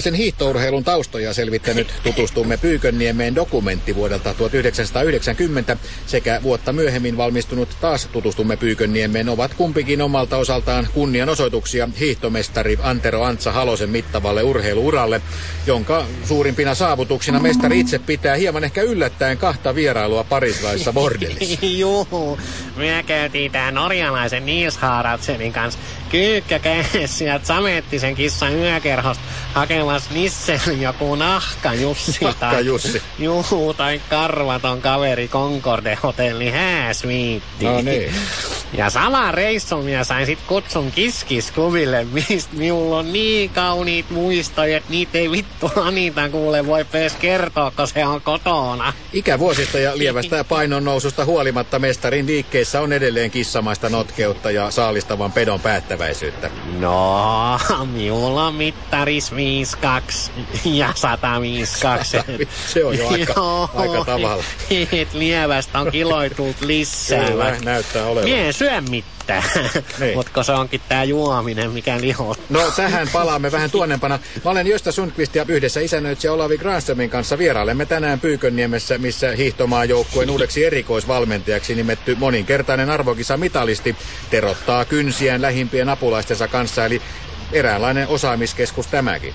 Suomalaisen hiihtourheilun taustoja selvittänyt tutustumme Pyykönniemeen dokumentti vuodelta 1990 sekä vuotta myöhemmin valmistunut taas tutustumme Pyykönniemeen ovat kumpikin omalta osaltaan kunnianosoituksia hiihtomestari Antero Antsa Halosen mittavalle urheiluuralle, jonka suurimpina saavutuksina mestari itse pitää hieman ehkä yllättäen kahta vierailua parislaissa bordellissa. Juu, me käytiin tää norjalaisen Nils Haraldsenin kanssa kyykkäkäes sieltä samettisen kissan yökerhosta hakemassa Nissen joku nahka Jussi. Tai- Jussi. Juu, tai karvaton kaveri Concorde Hotelli hääsviitti. No niin. Ja sama reissun minä sain sit kutsun Kiskis-klubille, mistä minulla on niin kauniit muistoja, että niitä ei vittu Anita kuule voi edes kertoa, kun se on kotona. Ikävuosista ja lievästä painon noususta huolimatta mestarin liikkeissä on edelleen kissamaista notkeutta ja saalistavan pedon päättäväisyyttä. No, minulla on mittaris 52 ja 152. Se on jo aika- Joo, aika tavalla. Et lievästä on kiloitult lisää. Kyllä, näyttää olevan. Mie syö mitään, Niin. mutta se onkin tää juominen, mikä lihot. No tähän palaamme vähän tuonnempana. Mä olen Josta Sundqvist ja yhdessä isännöitsijä Olavi Granströmin kanssa vierailemme tänään Pyykönniemessä, missä hiihtomaajoukkueen uudeksi erikoisvalmentajaksi nimetty moninkertainen arvokisa mitalisti terottaa kynsiään lähimpien apulaistensa kanssa, eli eräänlainen osaamiskeskus tämäkin.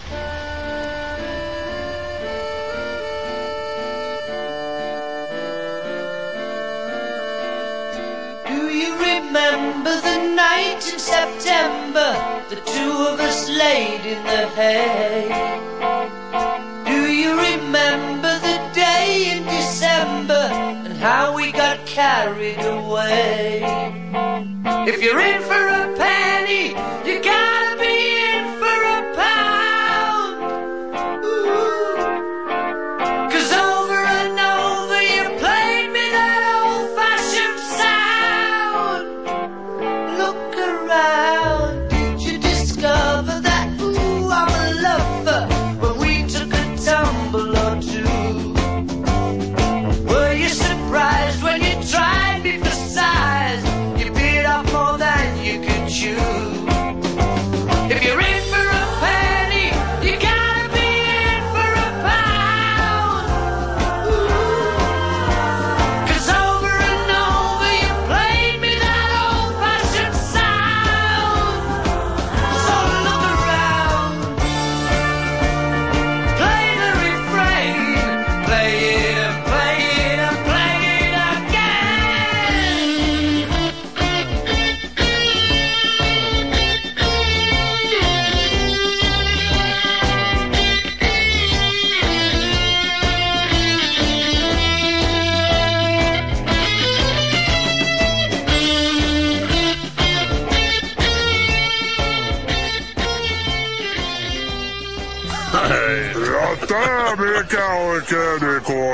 Remember the night in September the two of us laid in the hay? Do you remember the day in December and how we got carried away? If you're in for a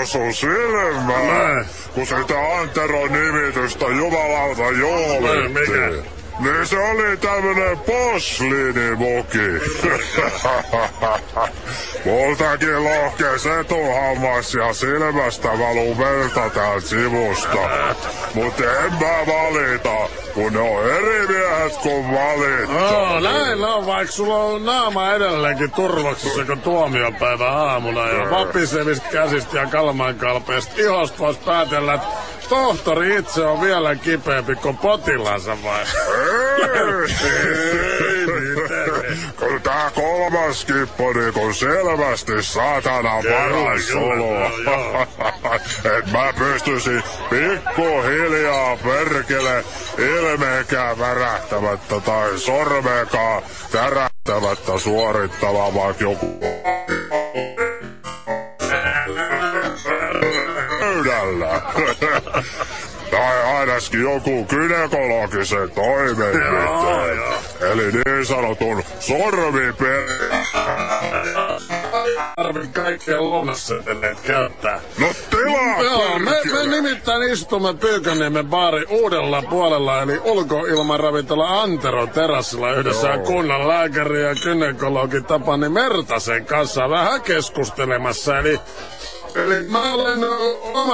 osuu silmään, kun sitä Anteron nimitystä jumalauta juhlittiin. Niin se oli tämmönen posliinimuki. Multakin lohkes etuhammas ja silmästä valuu verta täältä sivusta. Mut en mä valita, kun ne on eri miehet kuin valittu. Joo, näin on, vaikka sulla on naama edelleenkin turvaksissa kuin tuomiopäivä aamuna ja vapisevistä käsistä ja kalman kalpeista ihosta vois päätellä, että tohtori itse on vielä kipeämpi kuin potilaansa vai? Kun tää kolmas kippo niinku selvästi saatana paras soloa. Et mä pystyisin pikkuhiljaa perkele ilmeenkään värähtämättä tai sormeekaan tärähtämättä suorittamaan vaikka joku pöydällä. Tai ainakin joku gynekologisen toimenpiteen. Eli niin sanotun sormiper... Tarvii kaikkea lounasseteleet käyttää. No tilaa Joo, me, me nimittäin istumme Pyyköniemen baari uudella puolella, eli ulkoilmaravintola Antero terassilla yhdessä Joo. kunnan lääkäri ja gynekologi Tapani Mertasen kanssa vähän keskustelemassa. Eli, eli mä olen oma...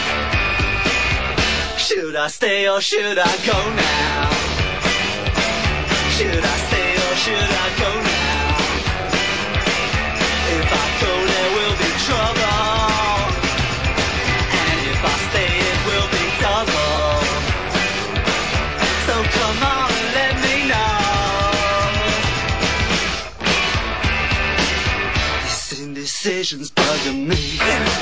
Should I stay or should I go now? Should I stay or should I go now? If I go, there will be trouble. And if I stay, it will be double. So come on and let me know. This indecision's bugging me. If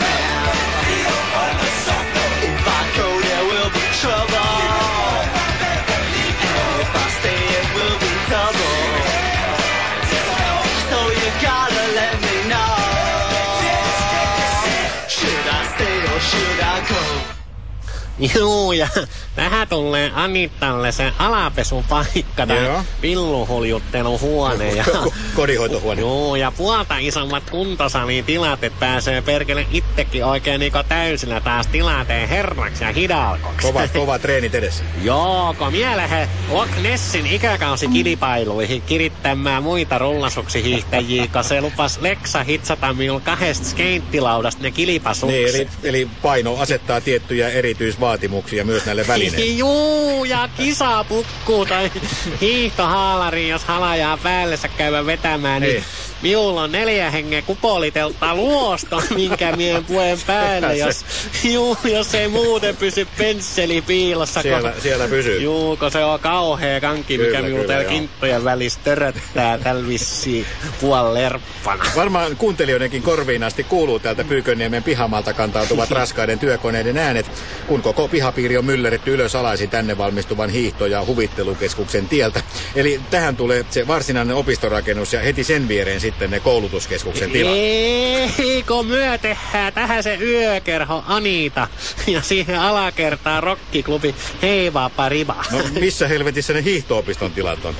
Juu, ja tähän tulee Anittalle se alapesupaikka, tää pilluhuljutteluhuone. Ja, Ko- kodinhoitohuone. Joo, ja puolta isommat kuntosalin tilat, että pääsee perkele itsekin oikein niinku täysillä taas tilanteen herraksi ja hidalkoksi. Kova, kova treenit edessä. Joo, kun mielehe Loch Nessin ikäkausi kilpailuihin kirittämään muita rullasuksihiihtäjiä, kun se lupas Leksa hitsata minulla kahdesta skeittilaudasta ne kilpasukset. Niin, eli, eli paino asettaa tiettyjä erityisvaatimuksia vaatimuksia myös näille välineille. Juu, ja kisapukku tai hiihtohaalari, jos halajaa päällessä käydä vetämään, niin Niin. Minulla on neljä hengen kupolitelta luosta, minkä mien puen päälle, jos, juu, jos ei muuten pysy pensseli piilossa. Siellä, kun, siellä pysyy. Juu, kun se on kauhea kanki, mikä Kyllä, minulta kyllä, täällä kinttojen välissä töröttää tällä vissiin puollerppana. Varmaan kuuntelijoidenkin korviin asti kuuluu täältä Pyyköniemen pihamaalta kantautuvat raskaiden työkoneiden äänet, kun koko pihapiiri on mylleretty ylös alaisin tänne valmistuvan hiihto- ja huvittelukeskuksen tieltä. Eli tähän tulee se varsinainen opistorakennus ja heti sen viereen sitten ne koulutuskeskuksen tilat. Ei, kun myö tehdään tähän se yökerho Anita ja siihen alakertaan rokkiklubi Heiva Pariba. No missä helvetissä ne hiihto-opiston tilat on?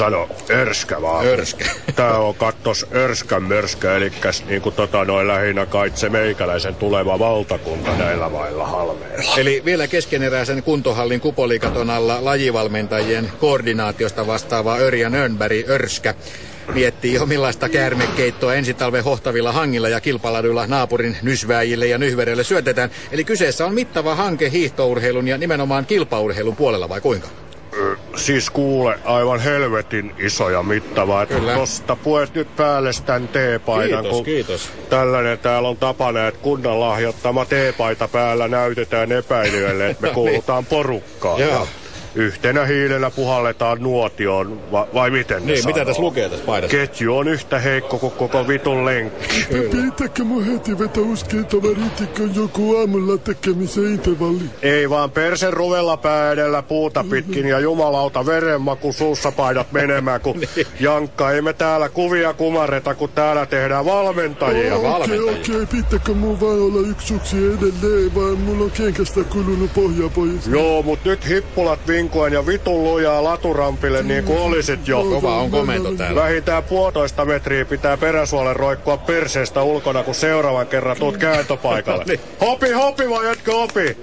Sano, örskä vaan. Örskä. Tää on kattos örskän mörskä, eli niinku tota noin lähinnä kaitse meikäläisen tuleva valtakunta näillä mailla halmeilla. Eli vielä keskeneräisen kuntohallin kupolikaton alla lajivalmentajien koordinaatiosta vastaava Örjan Örnberg Örskä miettii jo millaista käärmekeittoa ensi talven hohtavilla hangilla ja kilpaladuilla naapurin nysväjille ja nyhvereille syötetään. Eli kyseessä on mittava hanke hiihtourheilun ja nimenomaan kilpaurheilun puolella vai kuinka? Siis kuule, aivan helvetin iso ja mittava. Että Kyllä. tosta puet nyt päälle tän teepaidan. Kiitos, kun kiitos. Tällainen täällä on tapana, että kunnan lahjoittama teepaita päällä näytetään epäilijöille, että me kuulutaan porukkaan. Joo. Yhtenä hiilenä puhalletaan nuotioon, va- vai miten Niin, mitä tässä lukee tässä paidassa? Ketju on yhtä heikko kuin koko vitun lenkki. Pitääkö mun heti vetä uskintavaritikon joku aamulla tekemisen intervalli? Ei vaan persen ruvella pää edellä puuta pitkin ja jumalauta verenmaku suussa paidat menemään, kun Jankka ei me täällä kuvia kumarreta, kun täällä tehdään valmentajia. Okei, valmentajia. okei, pitääkö mun vaan olla yksi suksi edelleen, vai mulla on kenkästä kulunut pohja pois? Joo, mut nyt hippulat vinkuen ja vitun lujaa laturampille niin kuin olisit jo. Kova on komento täällä. Vähintään puolitoista metriä pitää peräsuolen roikkua perseestä ulkona, kun seuraavan kerran tuut kääntöpaikalle. Niin. Hopi, hopi vai etkö opi?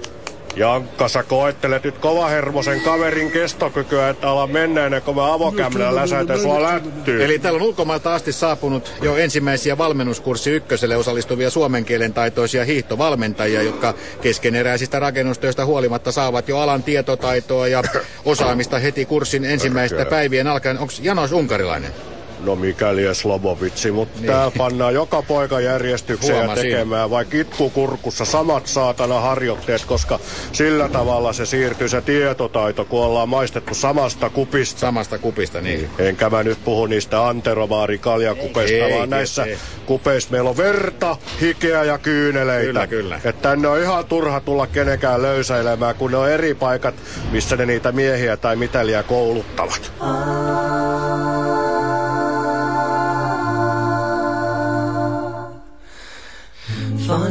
Jankka, sä koettelet nyt kovahermosen kaverin kestokykyä, että ala mennä ennen kuin mä läsäytän sua lättyyn. Eli täällä on ulkomailta asti saapunut jo ensimmäisiä valmennuskurssi ykköselle osallistuvia suomen kielen taitoisia hiihtovalmentajia, jotka keskeneräisistä rakennustöistä huolimatta saavat jo alan tietotaitoa ja osaamista heti kurssin ensimmäistä päivien alkaen. Onko Janos unkarilainen? No mikäli Slobovitsi, mutta niin. täällä pannaan joka poika järjestykseen ja Huomasin. tekemään vaikka itkukurkussa samat saatana harjoitteet, koska sillä tavalla se siirtyy se tietotaito, kun ollaan maistettu samasta kupista. Samasta kupista, niin. Enkä mä nyt puhu niistä Anterovaari kaljakupeista, Ei, vaan ei, näissä ei. kupeissa meillä on verta, hikeä ja kyyneleitä. Kyllä, kyllä. Et tänne on ihan turha tulla kenenkään löysäilemään, kun ne on eri paikat, missä ne niitä miehiä tai mitäliä kouluttavat.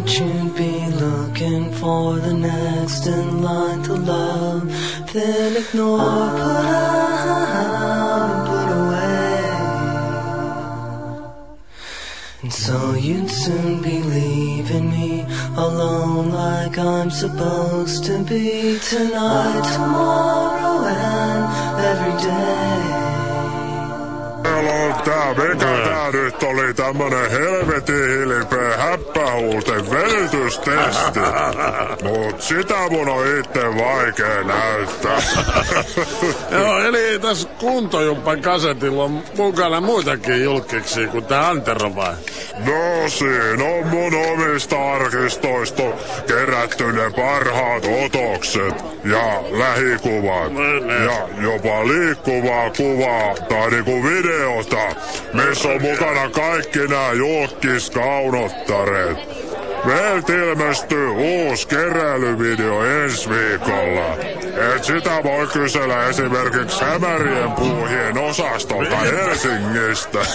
Would you be looking for the next in line to love? Then ignore, put out, put away. And so you'd soon be leaving me alone like I'm supposed to be tonight, tomorrow, and every day. Tää, mikä tää nyt oli tämmönen helvetin hilpeä häppähuulten venytystesti. Mut sitä mun on itse vaikea näyttää. Joo, eli tässä kuntojumpan kasetilla on mukana muitakin julkiksi kuin tää Antero vai? No siinä on mun omista arkistoista kerätty ne parhaat otokset ja lähikuvat ja jopa liikkuvaa kuvaa tai niinku videota, missä on mukana kaikki nämä julkiskaunottareet. Meiltä ilmestyy uusi keräilyvideo ensi viikolla. Et sitä voi kysellä esimerkiksi Hämärien puuhien osastolta Helsingistä.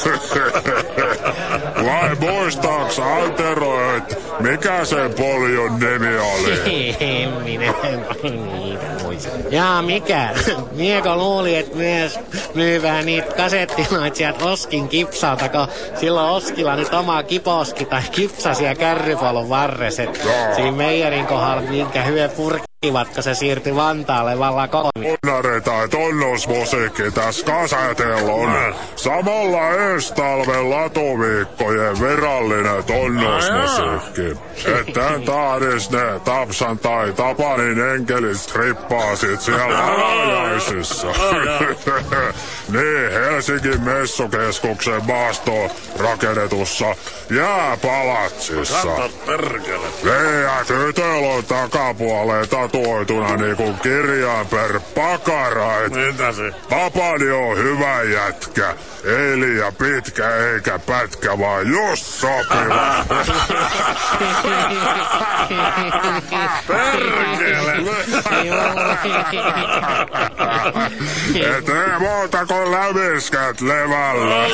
Vai muistaaks Antero, et mikä sen polion nimi oli? En minä niitä muista. Jaa, mikä? Mieko luuli, että myös myyvää niitä kasettinoita sieltä Oskin kipsalta, kun silloin Oskilla nyt oma kiposki tai kipsasi ja kärrypolun varres. Siinä meijerin kohdalla, minkä hyö purkivat, kun se siirtyi Vantaalle vallan kolmi. Tunnari tunnusmusiikki tässä kasetellon. Samalla ensi talven latuviikkojen virallinen tunnusmusiikki. Että taadis ne Tapsan tai Tapanin enkelit strippaasit siellä avajaisissa. niin, Helsingin messukeskuksen maastoon rakennetussa jääpalatsissa. Kato perkele. Ne ja tytöllä on takapuoleen tatuoituna niinku kirjaan per pakarait. Mitä se? Papani on hyvä jätkä. Ei liian pitkä eikä pätkä, vaan just sopiva. Et ei muuta kuin lämiskät levällä.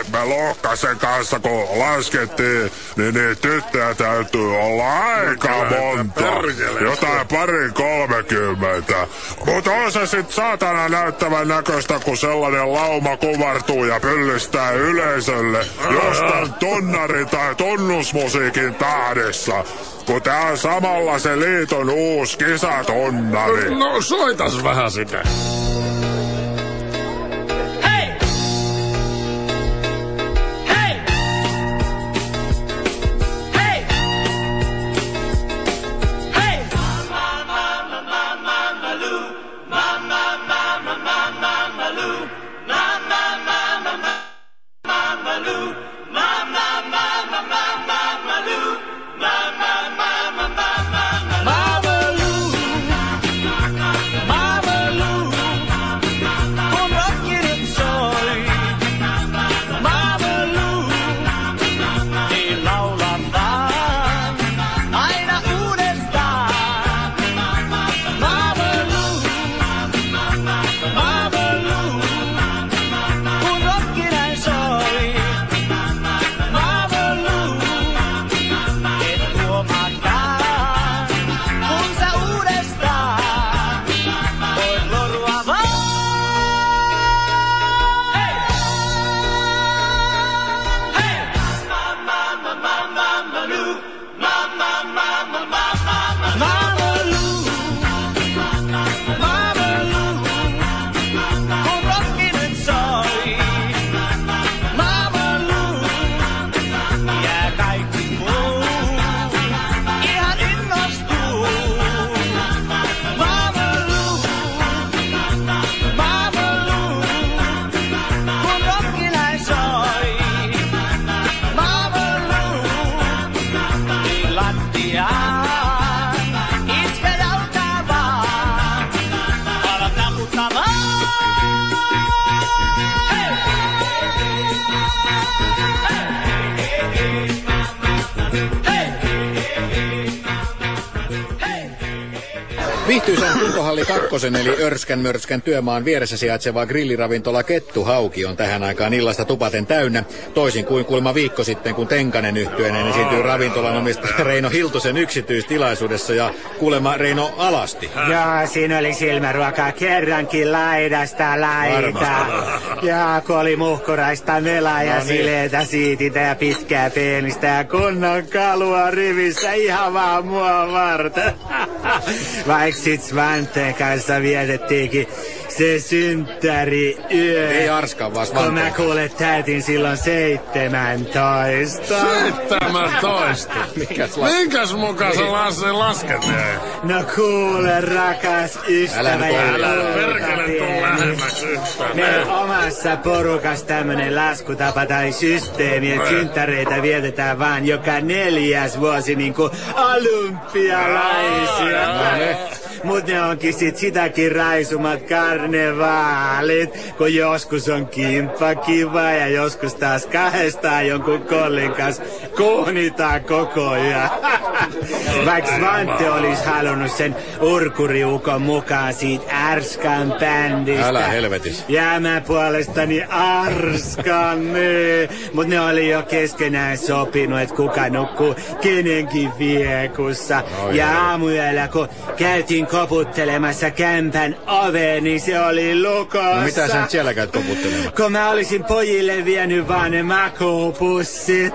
Et me Lohkasen kanssa kun laskettiin, niin niitä tyttöjä täytyy olla aika monta. Jotain pari kolmekymmentä. Mut on se sit saatana näyttävän näköistä, kun sellainen lauma kuvartuu ja pyllistää yleisölle jostain tunnari tai tunnusmusiikin tahdissa. Kun tää on samalla se liiton uusi kisatunnari. No soitas vähän sitä. Kuntohalli kakkosen eli Örskän Mörskän työmaan vieressä sijaitseva grilliravintola Kettu Hauki on tähän aikaan illasta tupaten täynnä. Toisin kuin kuulemma viikko sitten, kun Tenkanen yhtyeinen esiintyi ravintolan omistaja Reino Hiltusen yksityistilaisuudessa ja kuulemma Reino alasti. Joo, siinä oli silmäruokaa kerrankin laidasta laita. Ja kun oli muhkuraista melaa ja No niin. sileitä siititä ja pitkää peenistä ja kunnon kalua rivissä ihan vaan mua varten. Vaikka sit Svanteen kanssa vietettiinkin se synttäri yö. Ei Arskan, vaan Kun mä kuule täytin silloin 17. 17. Mikäs la- Minkäs mukaan sä Lasse lasket jäi? No kuule rakas Älä ystävä älä Älä poika perkele tuu pieni. lähemmäksi yhtään. Meillä omassa porukas tämmönen laskutapa tai systeemi, että synttäreitä vietetään vaan joka neljäs vuosi niinku olympialaisia. Mut ne onkin sit sitäkin raisumat karnevaalit, kun joskus on kimppa kiva ja joskus taas kahdestaan jonkun kollin kanssa kohnitaan koko ajan. Vaikka Svante olisi halunnut sen urkuriukon mukaan siitä Ärskan bändistä. Älä helvetis. Ja mä puolestani arskan ne. Mut ne oli jo keskenään sopinut, että kuka nukkuu kenenkin viekussa. Oi, ja aamuyöllä kun käytiin koputtelemassa kämpän oveen, niin se oli lukossa. No mitä sä nyt siellä käyt koputtelemaan? Kun mä olisin pojille vienyt vaan ne makuupussit.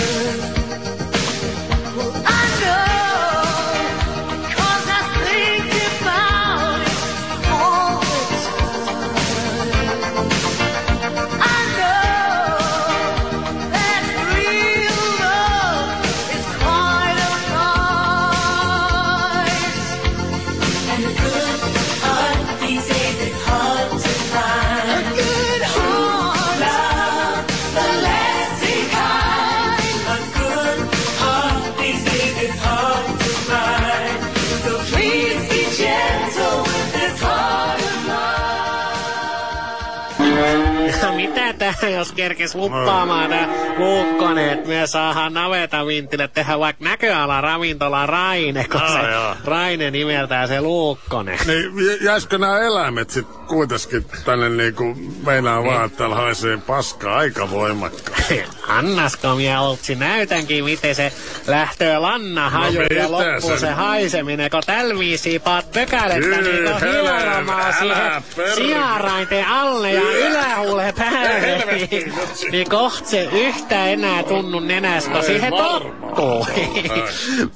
Jos kerkes luppaamaan tää Luukkonen, että me saadaan naveta vintille tehdä vaikka näköala ravintola Raine, kun Aa, se joo. Raine nimeltään se Luukkonen. Niin, jä- jäisikö nämä eläimet sit kuitenkin tänne niinku, meinaa vaan, että täällä haisee paskaa aika voimakkaasti. Annasko minä oltsi näytänkin, miten se lähtee lanna haju No ja loppuu sä se haiseminen, kun tällä viisiin paat pökälettä niin hieromaan älä siihen perkele. sijarainten alle ja ylähuuleen päälle, niin, nyt se- yhtä enää tunnu nenästä, Ei siihen tottuu.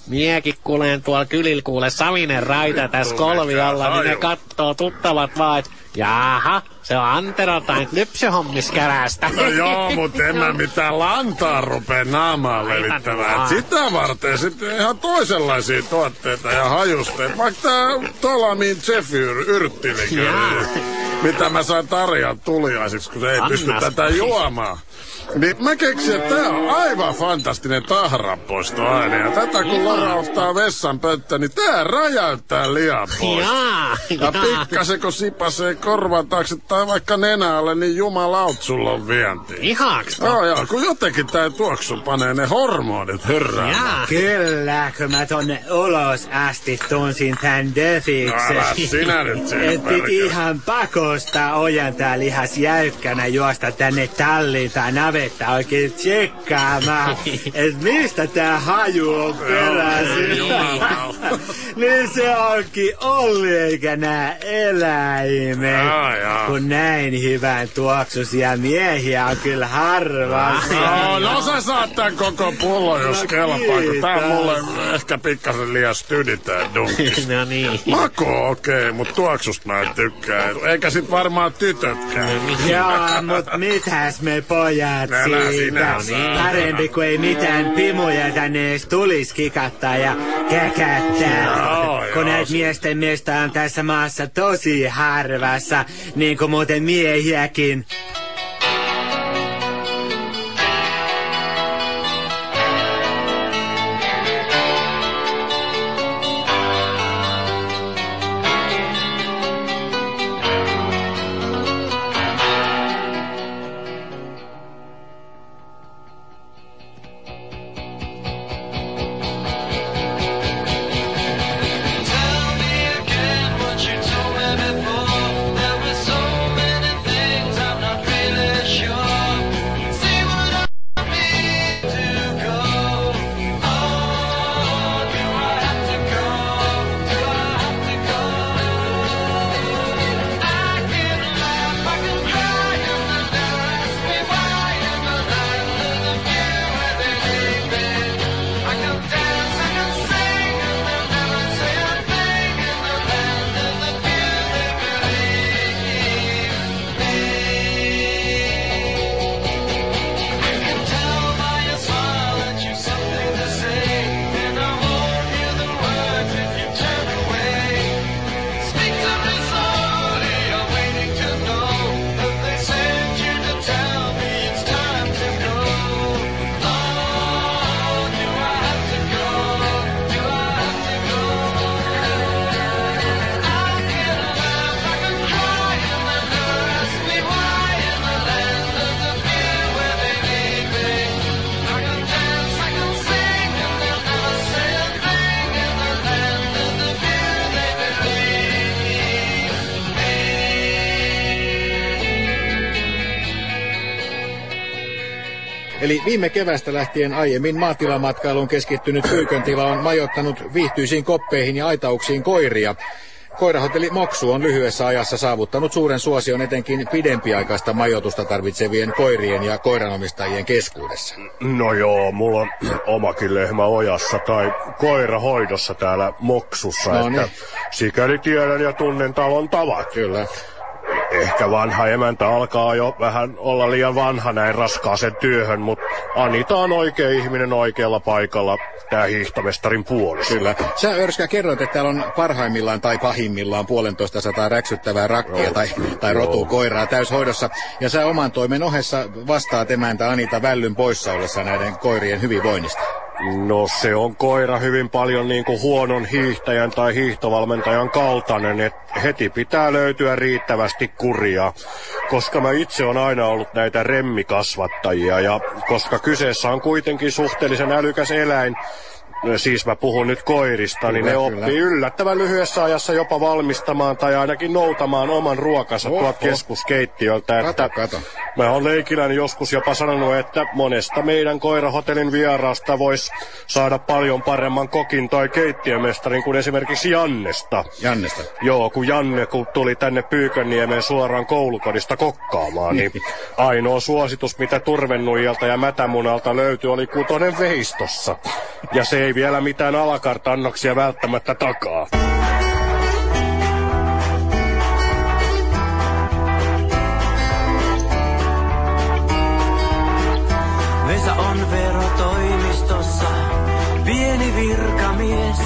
Miekin kuulen tuolla kylillä kuule Savinen raita tässä kolvi alla, niin ne kattoo tuttavat vaan, että jaha, se on Antero tai lypsyhommis kärästä. No joo, mutta en mä mitään lantaa rupea naamaan levittämään. Sitä varten sitten ihan toisenlaisia tuotteita ja hajusteita. Vaikka tää Tolamin Jeffy yrttilikä, Jaa. Mitä mä sain Tarjan tuliaisiksi, kun se ei Annas. pysty tätä juomaan. Niin mä keksin, että tää on aivan fantastinen tahrapoistoaine. Ja tätä kun lorauttaa vessan pönttö, niin tää räjäyttää liian pois. Jaa, Ja pikkasen kun sipasee korvan taakse tai vaikka nenälle, niin jumalaut sulla on vienti. Ihaks? Joo, joo, kun jotenkin tää tuoksu panee ne hormonit hyrräämään. Jaa. Kyllä, kun mä tonne ulos asti tunsin tän defiksen. No älä sinä nyt sen Et piti ihan pakosta ojentaa lihas jäykkänä juosta tänne talliin tai navetta oikein tsekkaamaan, et mistä tää haju on peräisin. Niin se onkin Olli eikä nää eläimet. Kun näin hyvän tuoksusia miehiä on kyllä harva. No, no sä saat tän koko pullon, jos No kelpaa, kun tää kiitos. mulle ehkä pikkasen liian stydi tää dunkis. No niin. Maku on okei, okay, mut tuoksusta mä en tykkää. Eikä sit varmaan tytötkään. Joo, mut mitäs me pojat Sinä saa. Parempi kuin ei mitään pimuja tänne edes tulis kikattaa ja käkättää. Kun näitä miesten miestä on tässä maassa tosi harvassa, niin kuin muuten miehiäkin. Viime kevästä lähtien aiemmin maatilamatkailuun keskittynyt Pyykköntila on majoittanut viihtyisiin koppeihin ja aitauksiin koiria. Koirahotelli Moksu on lyhyessä ajassa saavuttanut suuren suosion etenkin pidempiaikaista majoitusta tarvitsevien koirien ja koiranomistajien keskuudessa. No joo, mulla on omakin lehmä ojassa tai koira hoidossa täällä Moksussa, No että niin. sikäli tiedän ja tunnen talon tavat. Kyllä. Ehkä vanha emäntä alkaa jo vähän olla liian vanha näin raskaaseen työhön, mutta Anita on oikea ihminen oikealla paikalla, tää hiihtomestarin puolesta. Kyllä. Sä Örskä kerroit, että täällä on parhaimmillaan tai pahimmillaan puolentoista sataa räksyttävää rakkia tai, tai rotukoiraa täyshoidossa. Ja sä oman toimen ohessa vastaat emäntä Anita Vällyn poissa ollessa näiden koirien hyvinvoinnista. No se on koira hyvin paljon niin kuin huonon hiihtäjän tai hiihtovalmentajan kaltainen, että heti pitää löytyä riittävästi kuria. Koska mä itse on aina ollut näitä remmikasvattajia ja koska kyseessä on kuitenkin suhteellisen älykäs eläin, siis mä puhun nyt koirista, niin ne kyllä. oppii yllättävän lyhyessä ajassa jopa valmistamaan tai ainakin noutamaan oman ruokansa Oho. tuolta keskuskeittiöltä. Kato, Että kato. Mä oon leikilläni joskus jopa sanonut, että monesta meidän koirahotellin vieraasta voisi saada paljon paremman kokin tai keittiömestarin kuin esimerkiksi Jannesta. Jannesta. Joo, kun Janne kun tuli tänne Pyykönniemeen suoraan koulukodista kokkaamaan, niin ainoa suositus, mitä turvennuijalta ja mätämunalta löytyi, oli kutonen veistossa. Ja se ei vielä mitään alakartannoksia välttämättä takaa. Vesa on verotoimistossa, pieni virkamies.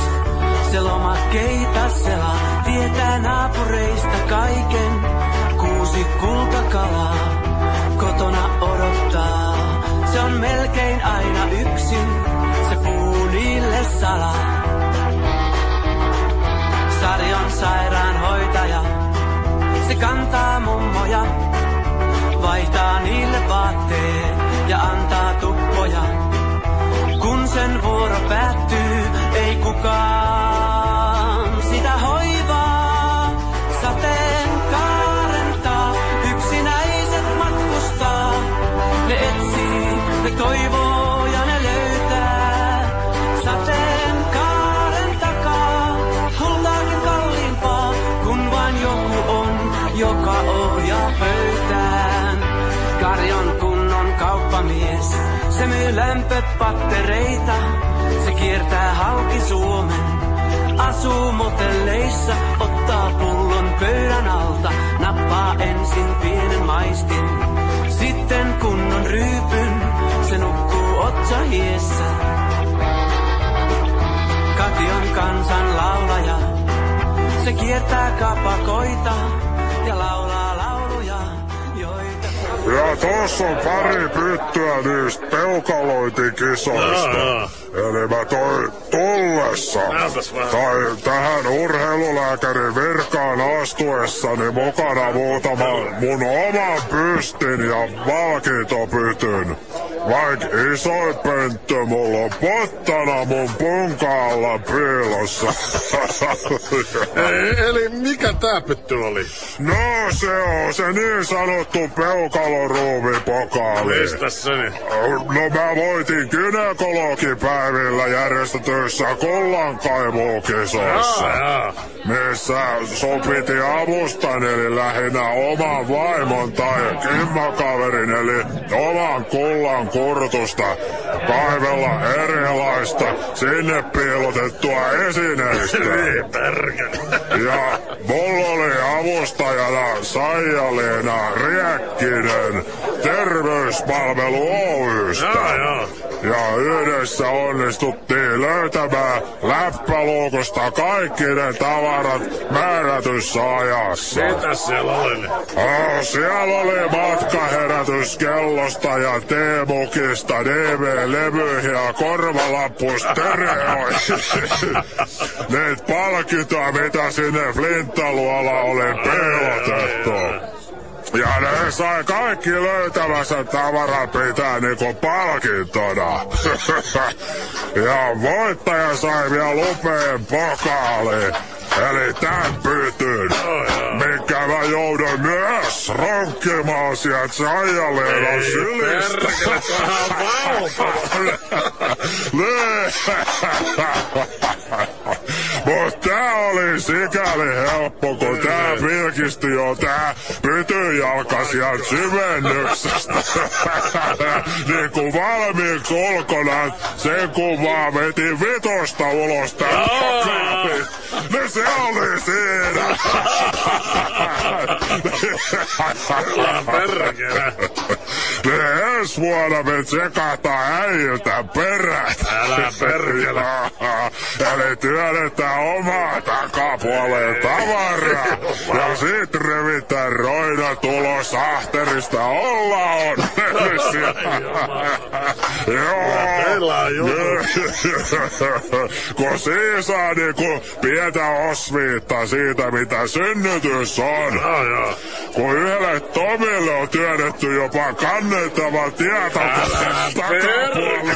Se lomakkeita selaa, tietää naapureista kaiken. Salaa. Sari on sairaanhoitaja, se kantaa mummoja vaihtaa niille vaatteet ja antaa tuppoja. Kun sen vuoro päättyy, ei kukaan sitä hoivaa. Sateen kaarentaa, yksinäiset matkustaa. Ne etsii, ne toivoo Lämpöpattereita, se kiertää halki Suomen. Asuu motelleissa, ottaa pullon pöydän alta, nappaa ensin pienen maistin. Sitten kunnon ryypyn, se nukkuu otsa hiessä. Kati on kansan laulaja, se kiertää kapakoita ja laulaa. Ja tossa on pari pyttyä niistä peukalointikisoista. Jaa. Eli mä toi tullessa, tai tähän urheilulääkärin virkaan astuessani mukana muutaman mun oman pystin ja valkintopytyn. Vaik isoin pönttö mulla on pottana mun punkaalla piilossa. Ei, eli mikä tää pytty oli? No se on se niin sanottu peukaloruumipokaali. Mistä se nyt? No mä voitin gynekologipäivillä järjestetyissä kullankaivuukisoissa. Jaa, jaa. Missä sun piti avustan eli lähinnä oman vaimon tai kimmakaverin eli oman kullan kurtusta kaivella erilaista sinne piilotettua esineistä. Niin. Ja mulla oli avustajana Saija-Leena Riekkinen Terveyspalvelu Oystä. Ja yhdessä onnistuttiin löytämään läppäluukosta kaikki ne tavarat määrätyssä ajassa. Mitä siellä oli? Oh, siellä oli matkaherätyskellosta ja T-mukista DV-levyihin ja korvalappuista stereoihin. Niitä palkintoja, mitä sinne Flinttaluola oli piilotettu. Ja ne sai kaikki löytämässä tavarat pitää niinku palkintona. ja voittaja sai vielä lupeen pokaali. Eli pytyn, minkä mä joudun myös ronkkimaan sieltä Saija-Leenan sylistä. Perkele, on Mut tää oli sikäli helppo, kun tää pilkisti jo tää pytyjalka sieltä syvennyksestä. niin kuin valmiiksi ulkona, sen kun vaan veti vitosta ulos tää. No se oli siinä. perkele. Ne ensi vuonna me tsekataan äijiltä perät. Älä perkele. Eli työnnetään omaa takapuoleen tavaraa. ja sit revitään roina tulos ahterista olla on. Joo. Kun siinä saa niinku pientä osviittaa siitä, mitä synnytys on. Kun yhdelle Tomille on työnnetty jopa kannettava tieto takapuolelle.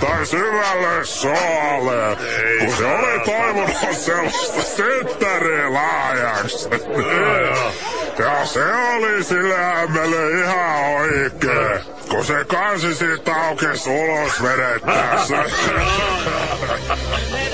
tai syvälle soalle. Kun se oli toivonut sellaista synttäriä laajaksi. ja se oli sille ämmelle ihan oikee. Kun se kansi siitä aukesi ulos vedettäessä.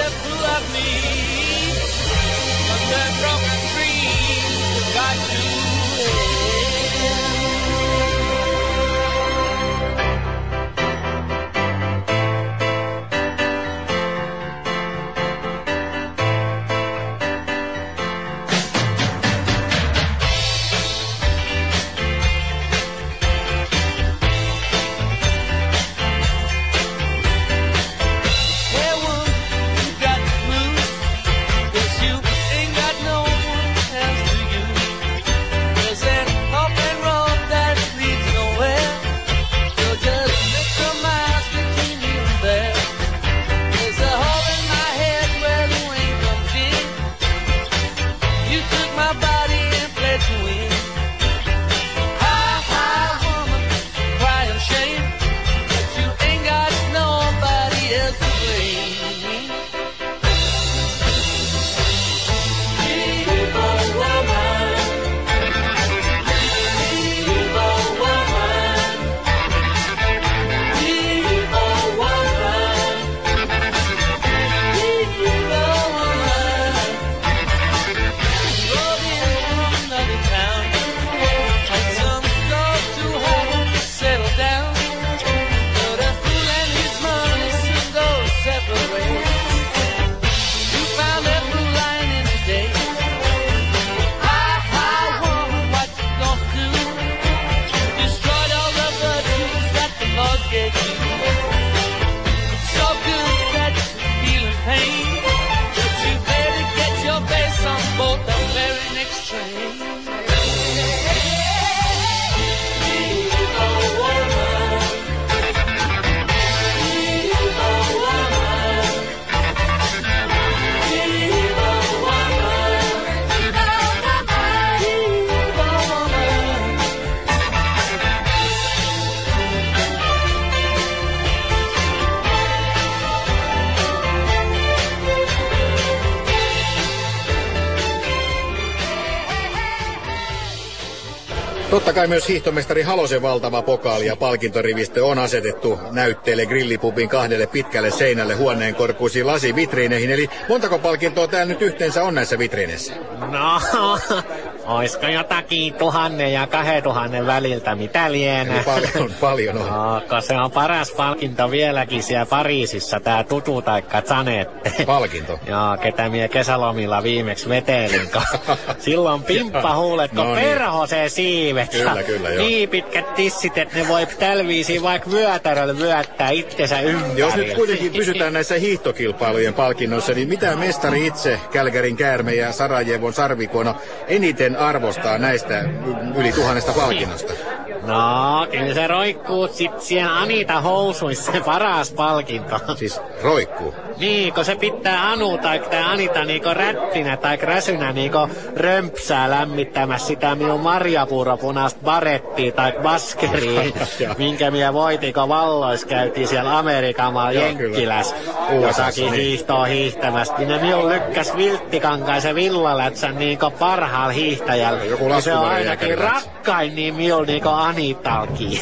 kai myös hiihtomestari Halosen valtava pokaali ja palkintorivistö on asetettu näytteelle grillipubin kahdelle pitkälle seinälle huoneen korkuisiin lasivitriineihin. Eli montako palkintoa täällä nyt yhteensä on näissä vitriineissä? No, oisko jotakin tuhannen ja kahden tuhannen väliltä, mitä lienee? Eli paljon, paljon on. Kun se on paras palkinto vieläkin siellä Pariisissa, tää tutu taikka Zanette. Palkinto? Joo, ketä mie kesälomilla viimeksi vetelin, silloin pimppahuulet, kun No niin. perhoseen siivet. Kyllä, kyllä, joo. Niin pitkät tissit, että ne voi tällä viisiin vaikka vyötäröllä vyöttää itsensä ympäri. Jos nyt kuitenkin pysytään näissä hiihtokilpailujen palkinnoissa, niin mitä mestari itse, Kälkärin käärme ja Sarajevon sarvikuona, eniten arvostaa näistä yli tuhannesta palkinnosta? No, kyllä se roikkuu sit siellä Anita housuissa se paras palkinto. Siis roikkuu? Niin, kun se pitää Anu tai tää Anita niinku räppinä tai räsynä niinku römpsää lämmittämässä sitä minun marjapuuropunaista barettia tai baskeria, minkä minä voitin, kun vallois käytiin siellä Amerikan maa Jenkkiläs jotakin niin. hiihtoa hiihtämästä. Niin ne minun lykkäs vilttikankaisen villalätsän niinku parhaalla hiihtäjällä. Joku se on ainakin rakkain niin minun niinku Anitalkin.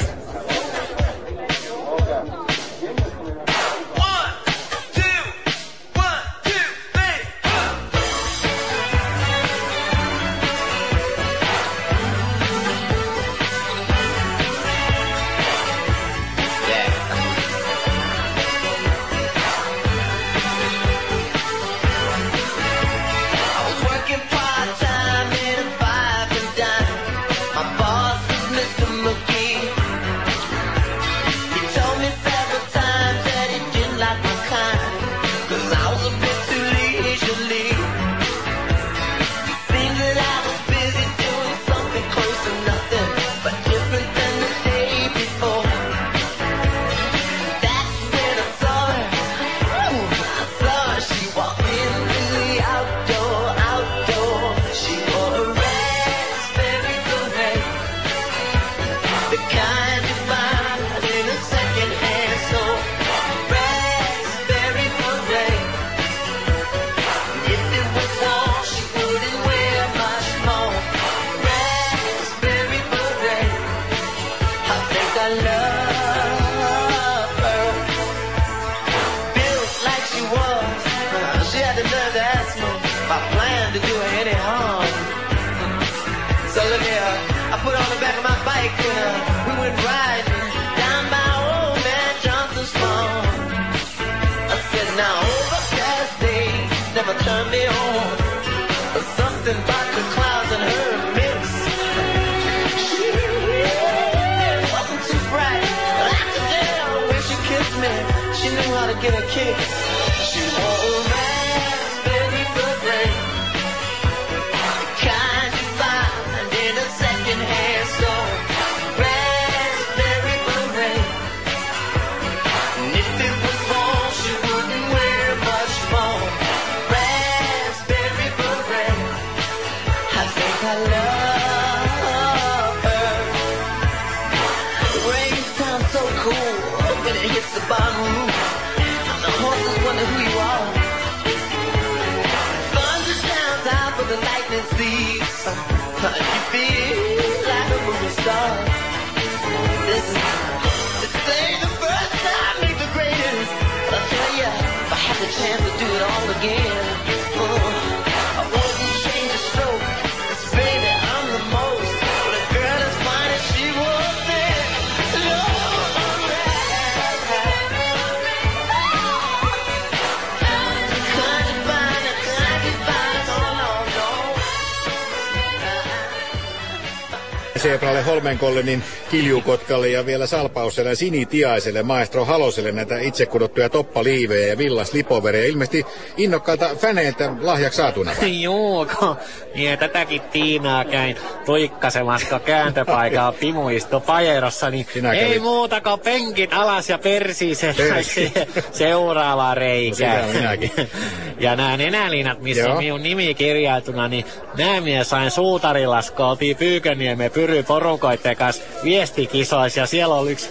Sebralle, Holmenkollenin Kiljukotkalle ja vielä Salpauselle ja Sinitiaiselle, maestro Haloselle näitä itse kudottuja toppaliivejä ja villaslipovereja. Ilmeisesti innokkaita fäneiltä lahjaksi saatuna. Juu, kun mie tätäkin Tiinaa käin tuikkasemassa, kääntöpaikalla Pimu istui pajerossa, niin Sinä ei kävit. muuta kuin penkit alas ja persiisen Persi. seuraavaan reikään. No minäkin. ja nämä nenäliinat, missä Joo. on minun nimi kirjailtuna, niin nämä mie sain suutarilas, kun oltiin Pyyköniemen Jyry-porukoitten kanssa viestikisois ja siellä oli yksi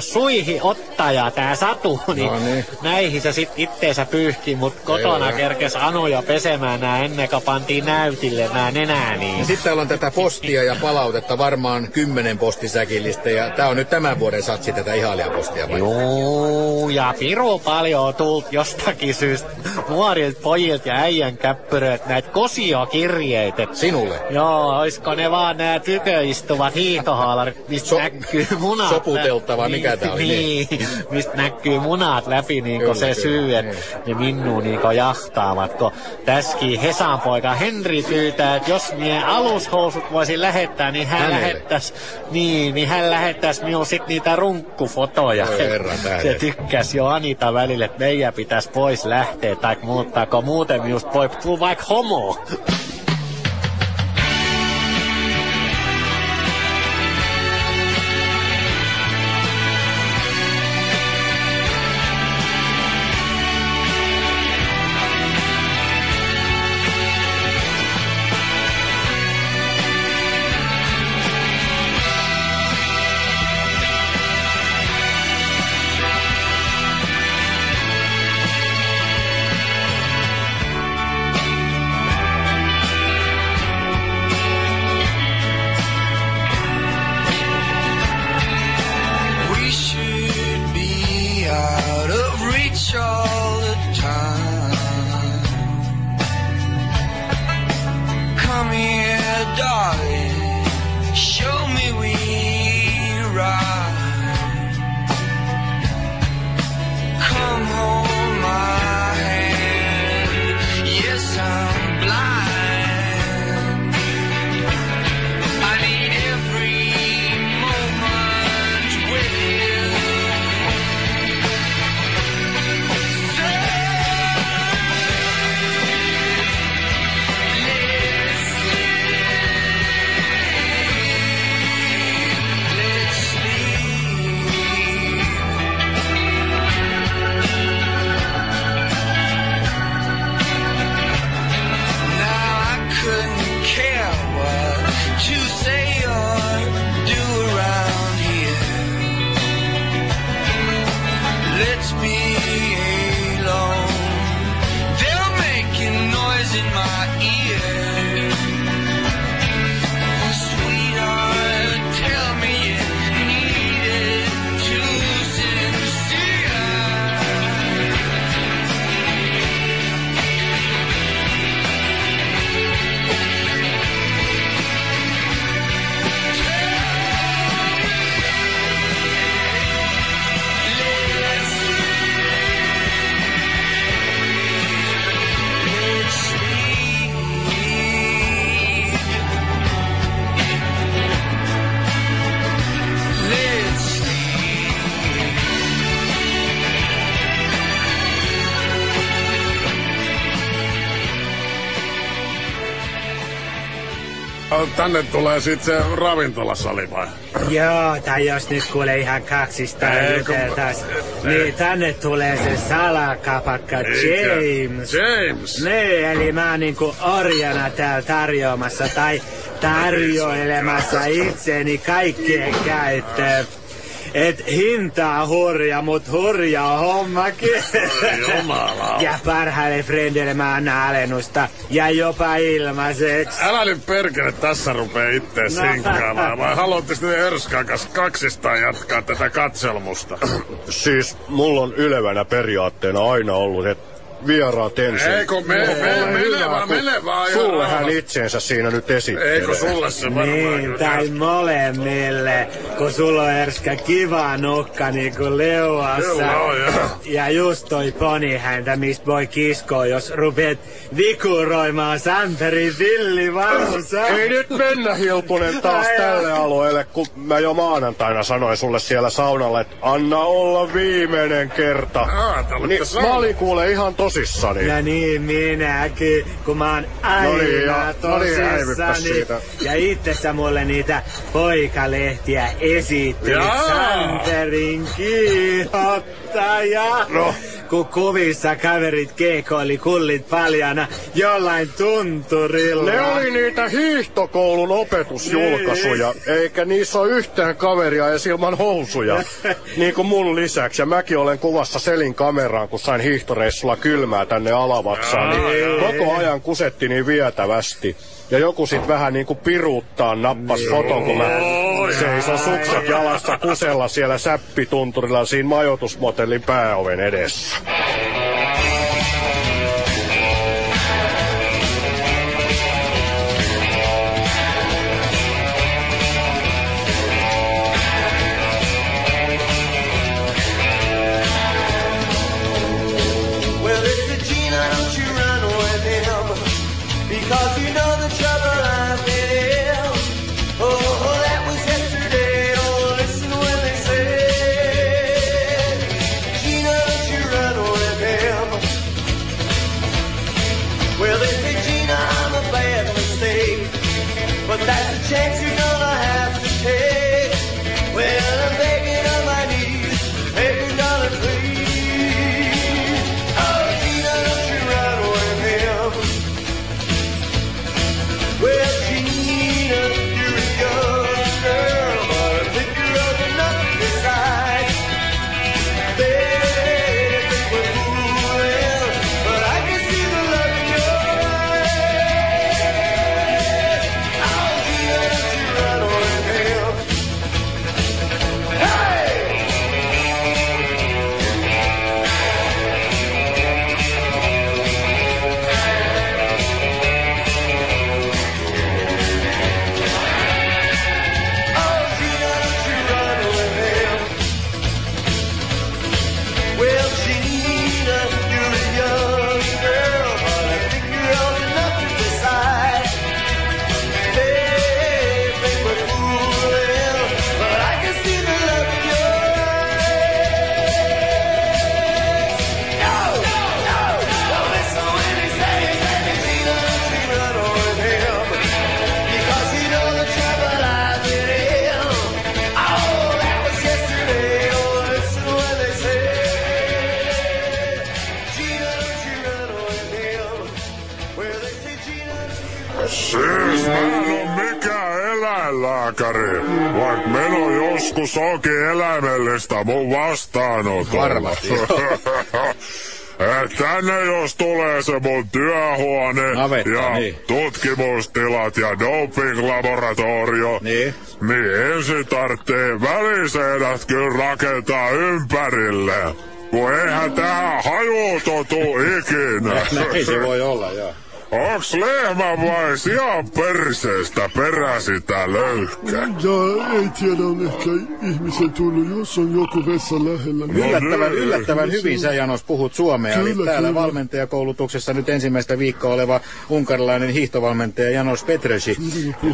suihi ottaja, tää Satu, niin, No niin. näihin se sit itteensä pyyhki, mut kotona kerkes Anu jo pesemään nää ennen kuin pantiin näytille nää nenää niin. Ja sitten täällä on tätä postia ja palautetta varmaan kymmenen postisäkillistä ja tää on nyt tämän vuoden satsi tätä ihailijapostia vai? Joo, ja piru paljon on tullut jostakin syystä nuorilta pojilta ja äijän käppyröiltä näitä kosiokirjeitä. Sinulle? Joo, oisko ne vaan nämä tyköistuvat hiihtohaalarit, mistä So- näkyy munat. Soputelta vai mikä tää oli? Niin, mistä näkyy munat läpi niinku Kyllä, se kyllä, syy, että ne minnu niinku jahtaavat. Kun täskin Hesan poika Henri pyytää, että jos mie alushousut voisin lähettää, niin hän Hänelle? lähettäisi niin, niin hän lähettäisi minun sit niitä runkkufotoja. Oi tähden. Se tykkäs jo Anita välillä, että meidän pitäisi pois lähteä tai muuttaa, kun muuten minusta voi tulla vaikka homo. Tänne tulee sit se ravintolasali vai? Joo, tai jos nyt kuule ihan kaksista juteltais, niin tänne tulee se salakapakka James. James! Niin, eli mä oon niinku orjana täällä tarjoamassa tai tarjoilemassa itseeni kaikkien käyttöön. Et hinta on hurja, mut hurja on hommakin. Jumala. Ja parhaille frendeille mä annan alennusta. Ja jopa ilmaiseksi. Älä nyt perkele tässä rupee itse No. sinkkaamaan, vai haluatte sitten Erskan kanssa kaksistaan jatkaa tätä katselmusta? Siis mulla on ylevänä periaatteena aina ollut, että vieraat ensin. Ei kun me- me- Ole mene hyvä, vaan, mene vaan Sulle hän itseensä siinä nyt esittelee. Eikö sulle se varmaan Niin, tai molemmille, kun sulla on Erska kiva nukka niinku leuassa. Kyllä on, joo. Ja just toi ponihäntä, mistä voi kiskoa, jos rupeat vikuroimaan Santerin villivansa. Ei nyt mennä Hilpunen taas Ai, tälle alueelle, kun mä jo maanantaina sanoin sulle siellä saunalla, että anna olla viimeinen kerta. Aa, niin, mä olin kuule ihan tosissani. Ja niin minäkin, kun mä oon aina No niin, ja- no niin, ja itse sä mulle niitä poikalehtiä esittelit. Santerin kiihottaa. Opettaja! No? Kun kuvissa kaverit keikoili kullit paljana jollain tunturilla. Ne oli niitä hiihtokoulun opetusjulkaisuja, eikä niissä ole yhtään kaveria edes ilman housuja. niin kuin mun lisäksi. Ja mäkin olen kuvassa selin kameraan, kun sain hiihtoreissulla kylmää tänne alavatsaan. Niin koko ajan kusetti niin vietävästi. Ja joku sit vähän niinku piruuttaa nappas foton, kun mä seison sukset jalassa kusella siellä säppitunturilla siinä majoitusmotellin pääoven edessä. Meno joskus onkin eläimellistä mun vastaanotolla. Varmasti, Et tänne jos tulee se mun työhuone Navetta, ja niin. tutkimustilat ja dopinglaboratorio, Niin. niin ensin tarvitsee väliseinät kyllä rakentaa ympärille. Kun eihän tähän hajuutotu ikinä. Näin se voi olla, joo. Onks lehmä vai sian perseestä peräsi tää löyhkä? Ja ei tiedä, on ehkä ihmisen tullut, jos on joku vessa lähellä. niin- Yllättävän, niin. yllättävän hyvin sä Janos puhut suomea. Eli Kyllä, täällä kyllä. valmentajakoulutuksessa nyt ensimmäistä viikkoa oleva unkarilainen hiihtovalmentaja Janos Petresi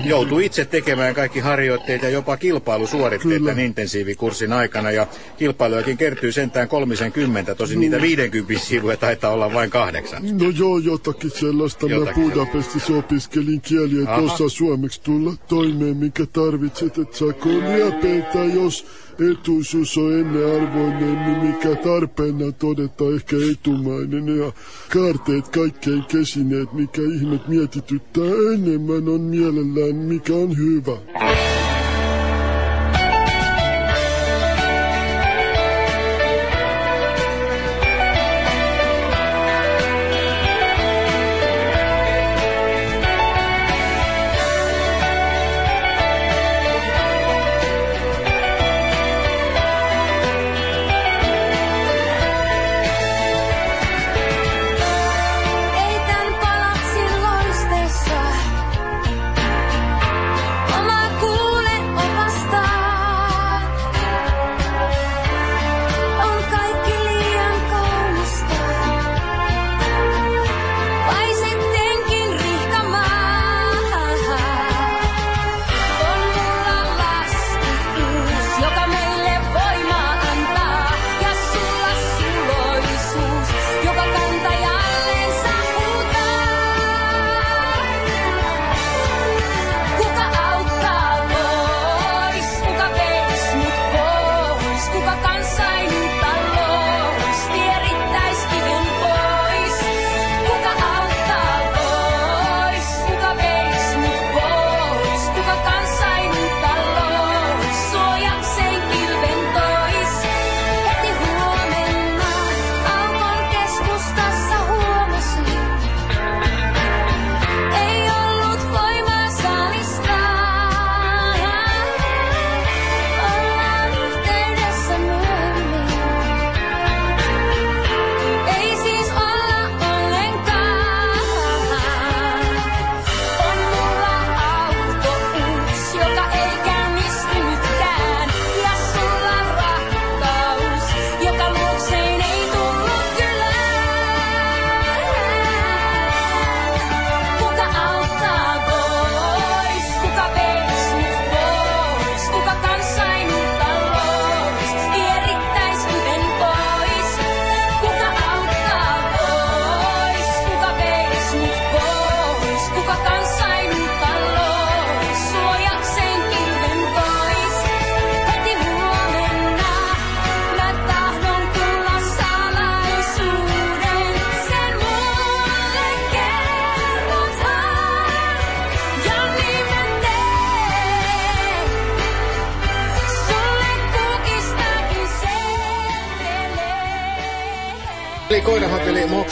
joutuu itse tekemään kaikki harjoitteet ja jopa kilpailusuoritteet Kyllä. tämän intensiivikurssin aikana. Ja kilpailujakin kertyy sentään kolmisen kymmentä, tosin niitä 50 sivuja taitaa olla vain kahdeksan. No joo, jotakin sellaista. Jotakin Budapestissa opiskelin kieliä, Aha. osaa suomeksi tulla toimeen, minkä tarvitset, et saa yliopeita, jos etuisuus on ennearvoinen, niin mikä tarpeena todeta ehkä etumainen ja kaarteet kaikkein kesineet, mikä ihmet mietityttää enemmän on mielellään, mikä on hyvä.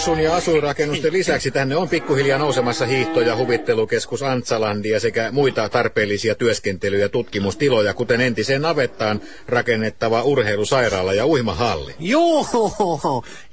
Moksun ja asuinrakennusten lisäksi tänne on pikkuhiljaa nousemassa hiihto- ja huvittelukeskus Antsalandia sekä muita tarpeellisia työskentely- ja tutkimustiloja, kuten entiseen navettaan rakennettava urheilusairaala ja uimahalli. Juu,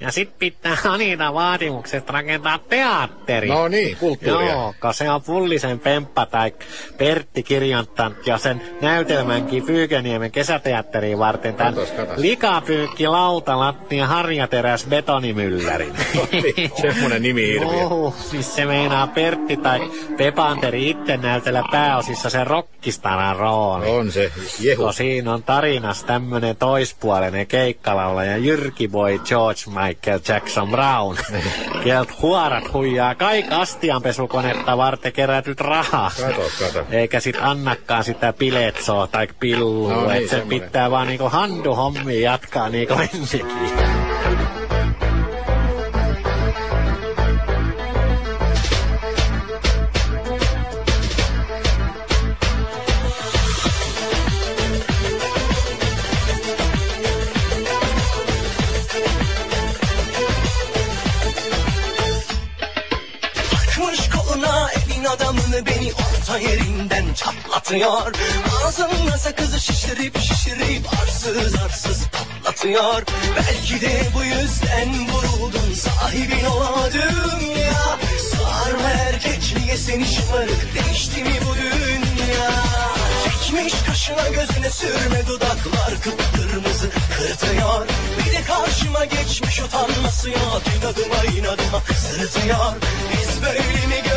ja sit pitää Anita vaatimukset rakentaa teatteri. No niin, kulttuuria. Joo, kun se on Pullisen Pemppa tai Pertti kirjoittanut ja sen näytelmänkin Fyyköniemen kesäteatteriin varten tämän likapyykki lautalattia harjateräs betonimyllärin. Semmonen nimi-hirviö. Oh, siis se meinaa Pertti tai Pepanteri itse näytellä pääosissa sen rockistaran rooli. On se, jehu. No siinä on tarinas tämmönen toispuolinen keikkalalla ja Jyrki Boy George Michael Jackson Brown. Kelt huorat huijaa kaik astianpesukonetta varten kerätyt rahaa. Kato, kato. Eikä sit annakaan sitä piletsoa tai pillua. No niin, et sen semmonen. pitää vaan niinku handuhommia jatkaa niinku ennenkin. Orta yerinden çatlatıyor. Ağzımda sakızı şişirip şişirip arsız arsız patlatıyor. Belki de bu yüzden vuruldum sahibin olamadım ya. Sağır erkekliğe seni şımarık değişti mi bu dünya? Çekmiş kaşına gözüne sürme dudaklar kıpkırmızı kırtıyor. Bir de karşıma geçmiş utanması yok. İnadıma inadıma sırıtıyor. Biz böyle mi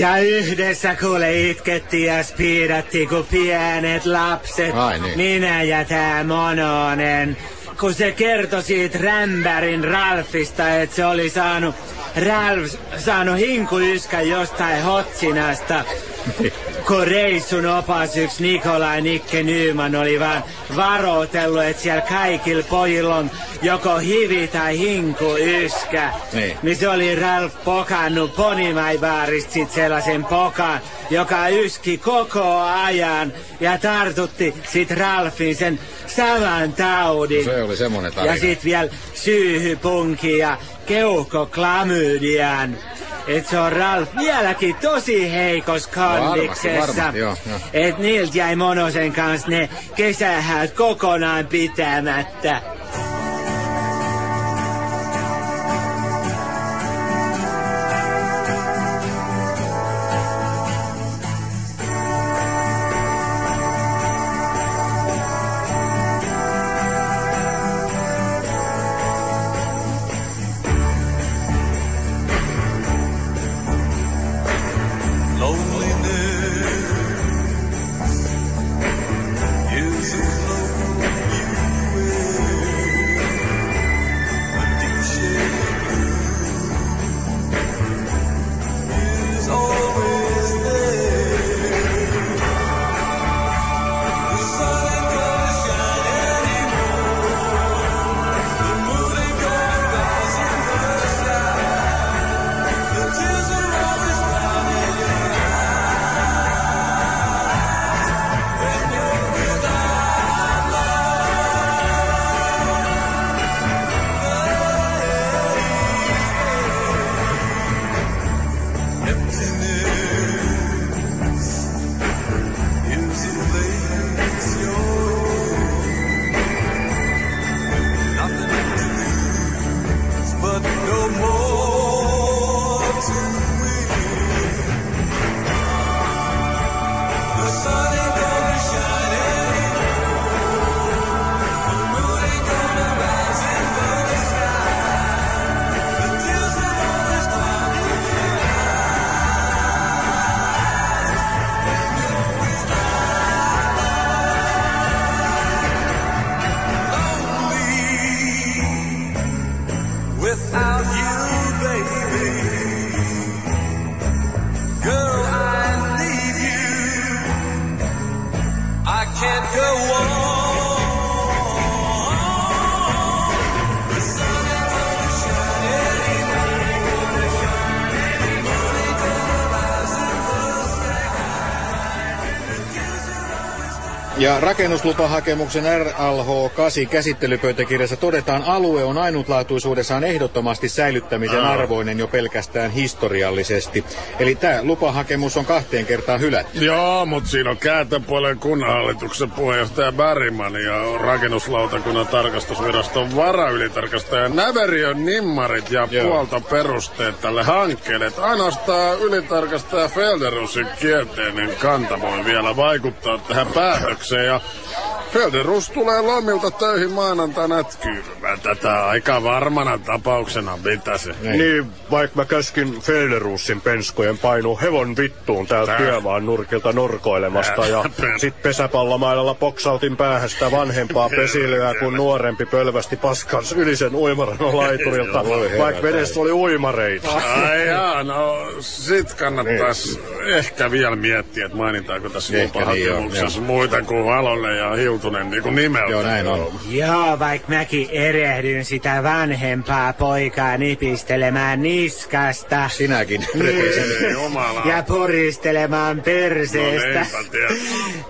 Ja yhdessä kuule itkettiin ja spiirattiin kuin pienet lapset. Ai niin. Minä ja tää Mononen. Kun se kertoi siitä Rämpärin Ralfista, että se oli saanut, Ralf saanut hinkuyskän jostain Hotsinasta. Kun reissun opas yksi Nikolai Nikke Nyman oli vaan varoitellut, että siellä kaikilla pojilla on joko hivi tai hinkuyyskä. Niin. Niin se oli Ralf pokannut Ponimaibaarista sit sellaisen pokan, joka yski koko ajan ja tartutti sit Ralfin sen saman taudin. Se oli semmonen tarina. Ja sit vielä syyhypunki ja keuhkoklamydian. Et se on Ralf vieläkin tosi heikos kondiksessa. varmasti, joo, joo. Et niiltä jäi Monosen kanssa ne kesähät kokonaan pitämättä. Ja rakennuslupahakemuksen RLH8 käsittelypöytäkirjassa todetaan, alue on ainutlaatuisuudessaan ehdottomasti säilyttämisen arvoinen jo pelkästään historiallisesti. Eli tämä lupahakemus on kahteen kertaan hylätty. Joo, mutta siinä on kääntöpuolen kunnanhallituksen puheenjohtaja Bergman ja rakennuslautakunnan tarkastusviraston varaylitarkastaja Näveriön nimmarit ja Joo. puolta perusteet tälle hankkeelle. Että ainoastaan ylitarkastaja Felderusin kielteinen kanta voi vielä vaikuttaa tähän päätökseen ja Felderus tulee lomilta töihin maanantaina, että kyllä. Tätä aika varmana tapauksena pitäisin. Niin, vaikka mä käskin Felderussin penskojen painuu hevon vittuun täältä Tää. työmaan nurkilta norkoilemasta ja Tää. sit pesäpallomailalla boksautin päähän sitä vanhempaa pesilyä, kun nuorempi pölvästi paskans yli sen uimarannon laiturilta, vaikka vedessä oli uimareita. Ai jaa, no sit kannattais ehkä vielä miettiä, että mainitaanko tässä Ehkä niin, lupahakemuksessa muita kuin Valonen ja Hiltunen niin kuin nimeltä. Joo, näin on. Joo, vaikka mäkin erehdyn sitä vanhempaa poikaa nipistelemään niskasta. Sinäkin. Jumala. Ja puristelemaan No perseestä. tiedät.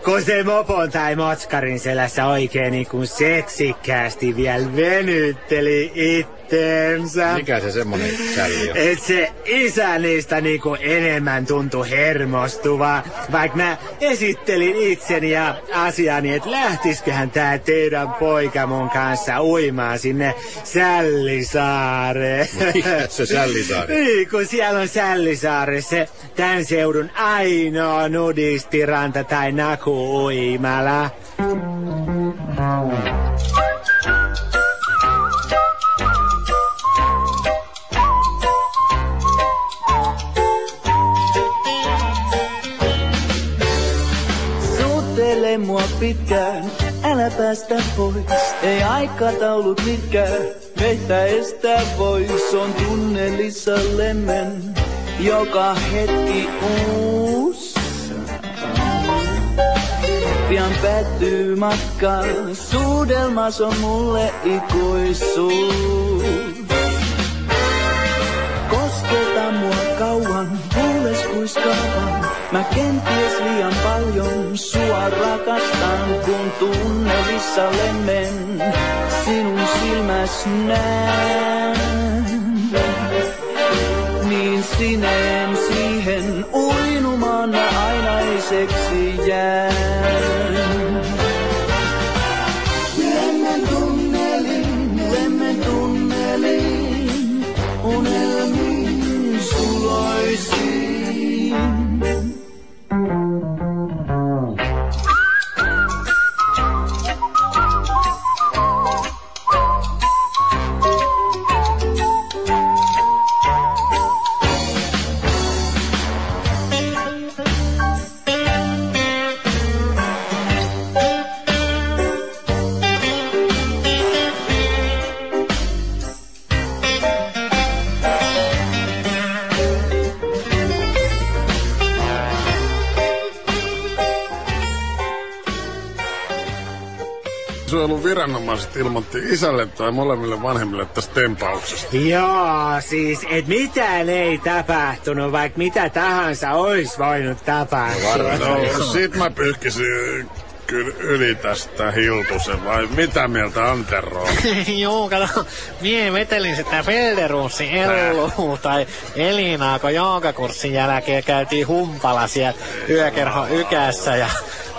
kun se mopon tai motskarin selässä oikein niin kuin seksikkäästi vielä venytteli itteensä. Mikä se semmonen sälli on? Et se isä niistä niinku enemmän tuntui hermostuva, vaikka mä esittelin itseni ja asiani, että lähtisköhän tää teidän poika mun kanssa uimaan sinne Sällisaareen. Mikä se Sällisaari? Niin, kun siellä on Sällisaare, se tämän seudun ainoa nudistiranta tai naku-uimala. Suuttele mua pitkään, älä päästä pois. Ei aikataulut mitkään, meitä estää pois. On tunnelissa lemmen, joka hetki uus. Pian päättyy matka, suudelmas on mulle ikuisuus. Kosketa mua kauan, kuules kuiskaavan. Mä kenties liian paljon sua rakastan, kun tunnelissa lemmen sinun silmäs näen. Niin sineen siihen uinumaan mä ainaiseksi jään. Suojeluviranomaiset ilmoitti isälle tai molemmille vanhemmille tästä tempauksesta. Joo, siis et mitään ei tapahtunut, vaikka mitä tahansa olisi voinut tapahtua. No, sit mä pyyhkisin kyllä yli tästä Hiltusen, vai mitä mieltä Antero on? Joo, kato, mie vetelin sitä Felderussin Elluu tai Elinaa, kun joogakurssin jälkeen käytiin humpala siellä yökerho ykässä ja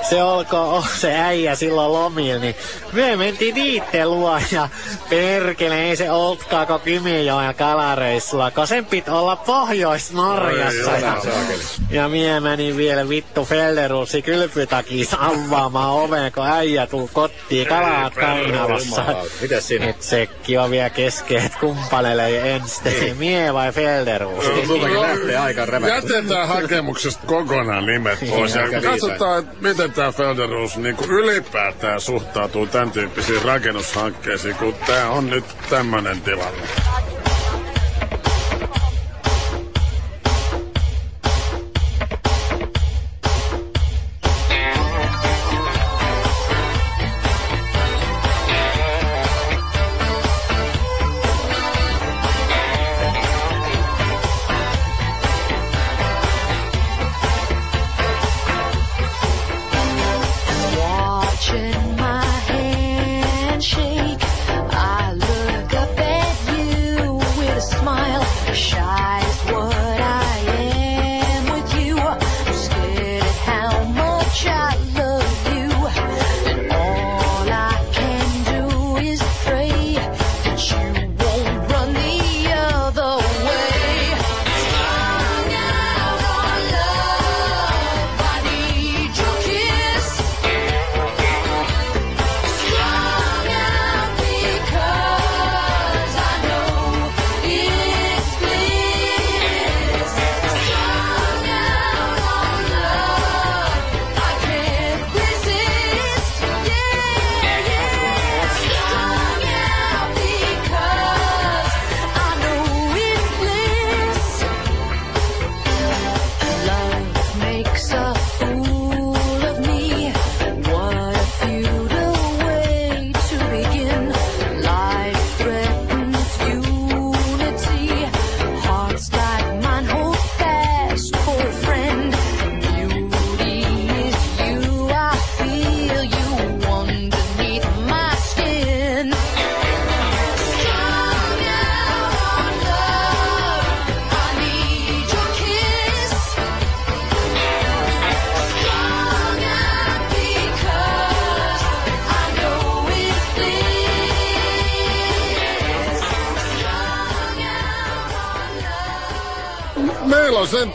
se olko se äijä silloin lomilla, niin me mentiin niitten luo ja perkele ei se oltkaako Kymijoen kalareissulla, kun sen pit olla Pohjois-Norjassa. Oi, Ja, ja mie menin vielä vittu Felderussi kylpytakis avaamaan oven, kun äijä tuu kotiin kalaat kainalossa. Mitäs siinä? Et sekki on vielä kesken, et kumppanelee ensin, mie vai Felderus. Sultakin lähtee aika räväkkä. Jätetään hakemuksesta kokonaan nimet pois ja katsotaan, että miten tämä Felderus niin ylipäätään suhtautuu tämän tyyppisiin rakennushankkeisiin, kun tämä on nyt tämmöinen tilanne.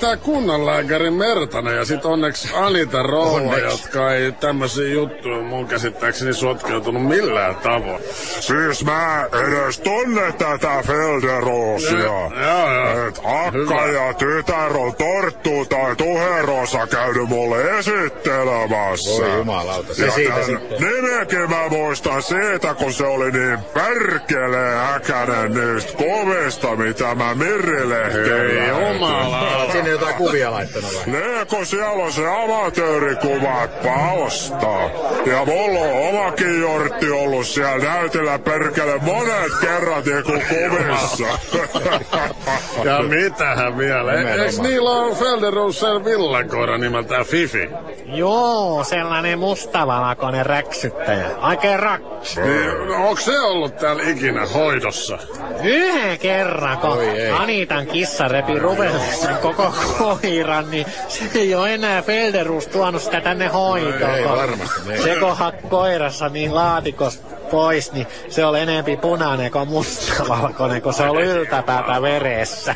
Sentään kunnanlääkäri Mertanen ja sit onneksi Anita Rouva, Onneksi. jotka ei tämmöisiä juttuja mun käsittääkseni sotkeutunut millään tavoin. Siis mä edes tunne tätä joo. Et akka Hyvä. ja tytär on torttu tai tuherosa käynyt mulle esittelemässä. Voi jumalauta, se ja siitä sitten. Mä muistan siitä, kun se oli niin perkeleen äkänen niistä kovista, mitä mä Mirrilehdellä. Ei jumalauta. Sinne jotain kuvia laittanut vai? Ne, kun siellä on se amatöörikuva paosta. Ja mulla on omakin jortti ollut siellä näytillä perkele monet kerrat niinku kuvissa. Ja mitähän vielä? E-. Eiks niillä on Felderosen villakoira nimeltään Fifi? Joo, sellainen mustavalkoinen räksyttäjä. Oikein raksu. Niin, no, onko se ollut täällä ikinä hoidossa? Yhden kerran, kun Oi ei. Anitan kissa repi ruvellisen koko koiran, niin se ei ole enää Felderus tuonut sitä tänne hoitoon. Ei kun varmasti, ei. Se kun koirassa niin laatikosta pois, niin se oli enempi punainen kuin mustavalkoinen, kun se oli yltäpäätä veressä.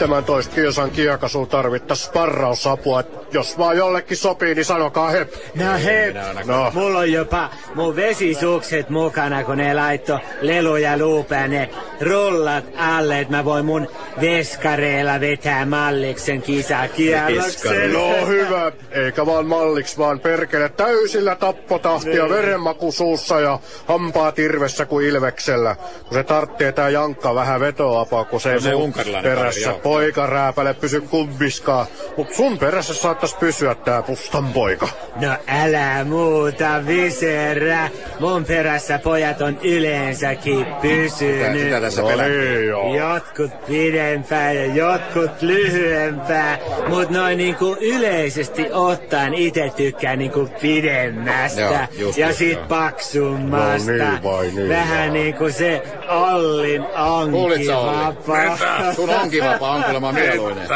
17 kilsan kiekasuun tarvittais sparrausapua. Et jos vaan jollekin sopii, niin sanokaa hep. No hep, No. mulla on jopa mun vesisukset mukana, kun ne laitto leluja luupään ne rullat alle, että mä voin mun veskareilla vetää malliksen kisakierroksen. No hyvä, eikä vaan malliks, vaan perkele täysillä tappotahtia, Niin. verenmaku suussa ja hampaa tirvessä kuin ilveksellä. Kun se tarttee tää jankka vähän vetoapaa, kun se ei No se mun unkarilainen perässä poika rääpäle pysy kumpiskaan. Mut sun perässä saattas pysyä tää pustan poika. No älä muuta viserä. Mun perässä pojat on yleensäkin pysynyt. Sitä- sitä tässä No niin joo. Jotkut pidempää ja jotkut lyhyempää, mut noin niinku yleisesti ottaen itse tykkään niinku pidemmästä just ja niin, sit joo. paksummasta. No niin vai niin, Vähän joo. niinku se Ollin onkivapaa. Sun onkivapaa on kuulemma mieluinen.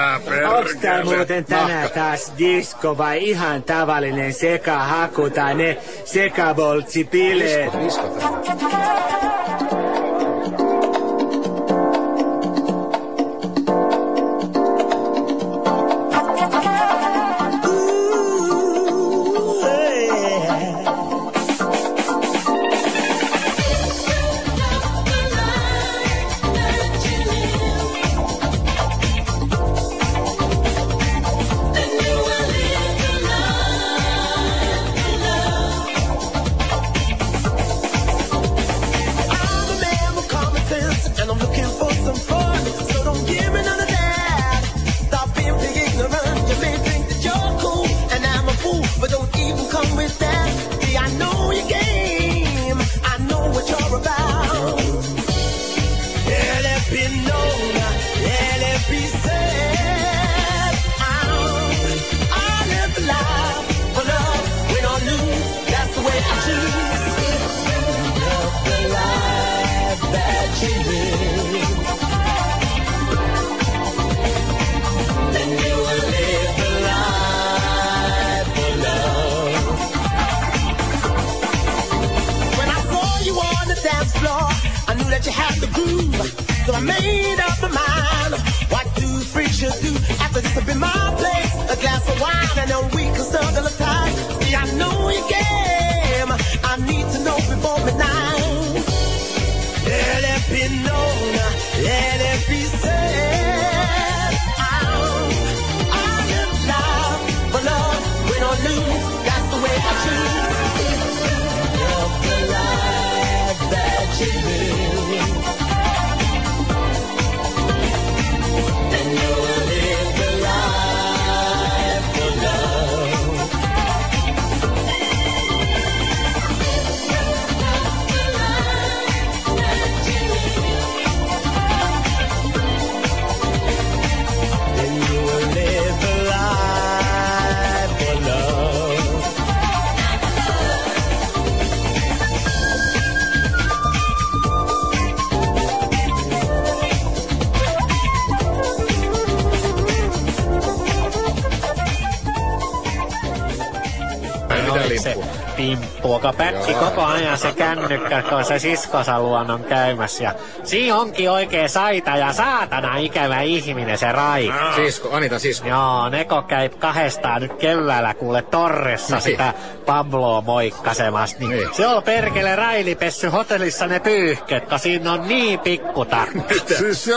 Onks tää muuten tänään taas disco vai ihan tavallinen sekahaku tai ne sekaboltsipileet? dance joka pätki Joo. koko ajan se kännykkä, kun se siskonsa luona on käymässä. Ja siinä onkin oikein saita ja saatana ikävä ihminen se Rai. Sisko, Anitan sisko. Joo, Neko käy kahdestaan nyt keväällä kuule torressa Niin. sitä Pabloa moikkasemassa. Niin, Niin. Se on perkele Railipessy hotellissa ne pyyhket, kun siinä on niin pikkutarkka. Siis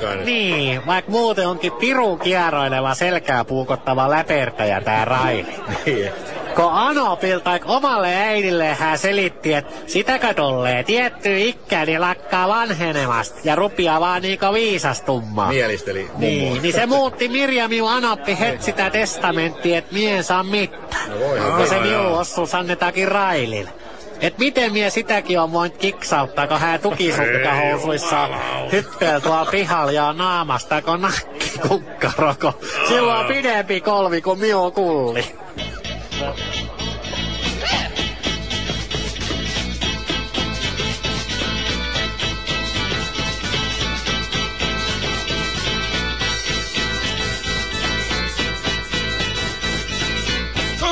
kai nyt. Niin, vaikka muuten onkin piru kieroileva selkää puukottava läpertäjä tää Raili. Niin. Kun Anopilta omalle äidille hän selitti, että sitäkö tollee tietty ikkäni lakkaa vanhenemasta ja rupia vaan niinku viisastumaan. Mielisteli. Niin, niin se muutti Mirjamiu Anoppi het sitä testamenttia, että mien saa mitään. No kun se miu ossuus annetakin Railille. Et miten mie sitäkin on voinut kiksauttaa, kun hän tukisukkahousuissa hyppel tuolla pihalla ja naamasta, kun nakki kukkaroko. Sillä on pidempi kolvi kuin miu kulli. Come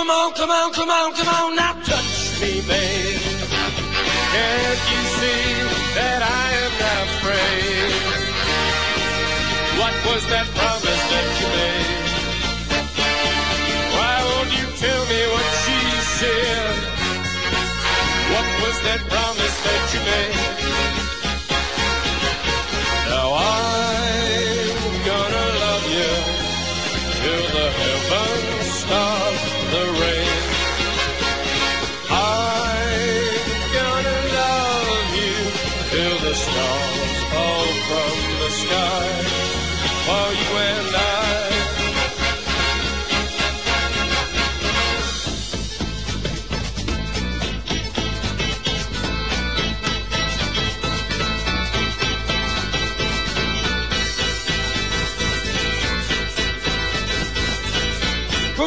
on, come on, come on, come on, now touch me, babe. Can't you see that I am not afraid? What was that promise that you made? Was that promise that you made?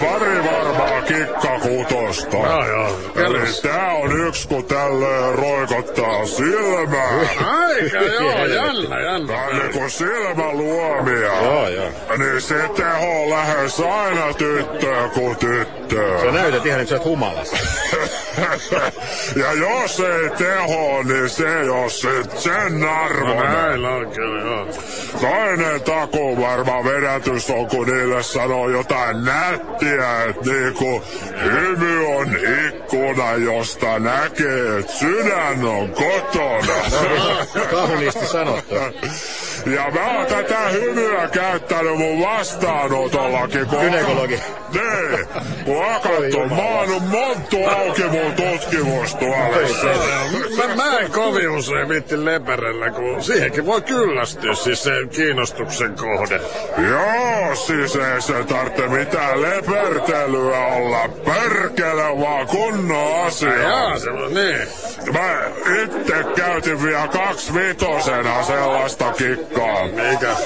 Pari varmaa kikkakutosta. Joo, joo, kerro. Eli tää on yksi, kun tälleen roikottaa silmää. Aika joo, jännä, jännä. Tää on niinku silmäluomia. Joo, joo. Niin se teho lähes aina tyttöä kuin tyttöä. Sä näytät ihan, että sä oot humalassa. ja jos ei teho, niin se ei oo sit sen No arvoinen. näin on kyllä, joo. Toinen taku varma vedätys on, kun niille sanoo jotain nättiä, että niinku hymy on ikkuna, josta näkee, että sydän on kotona. Kauniisti sanottu. Ja mä oon tätä hymyä käyttänyt mun vastaanotollakin. Kun Gynekologi. Niin, kun akattu, mä oon monttu auki mun tutkimustuolissa. Mä, mä en kovin usein viitti leperellä, kun siihenkin voi kyllästyä, siis se kiinnostuksen kohde. Joo, siis ei se tarvitse mitään lepertelyä olla. Perkele vaan kunnon asia. Jaa, se on niin. Mä itse käytin vielä kaksi vitosena sellaista kikkaa. Mikä?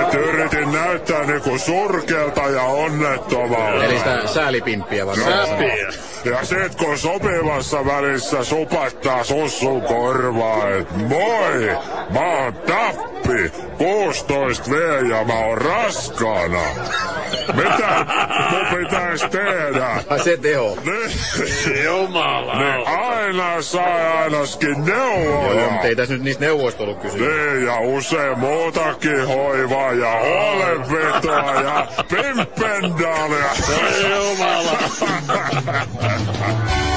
Et yritin näyttää niinku surkealta ja onnettomalta. Eli sitä säälipimppiä vaan. Säpiä. Ja sit kun sopivassa välissä supattaa sussun korvaa, et moi, mä oon Tappi, 16 V ja mä oon raskaana. Mitä mun pitäis tehdä? Ai se teho. Niin, Jumala. niin aina sai ainakin Joo, neuvoja. mutta ei tässä nyt niistä neuvoista ollut kysymys. Niin, ja usein muutakin hoivaa ja huolenpitoa ja pimpendaalia. Jumala.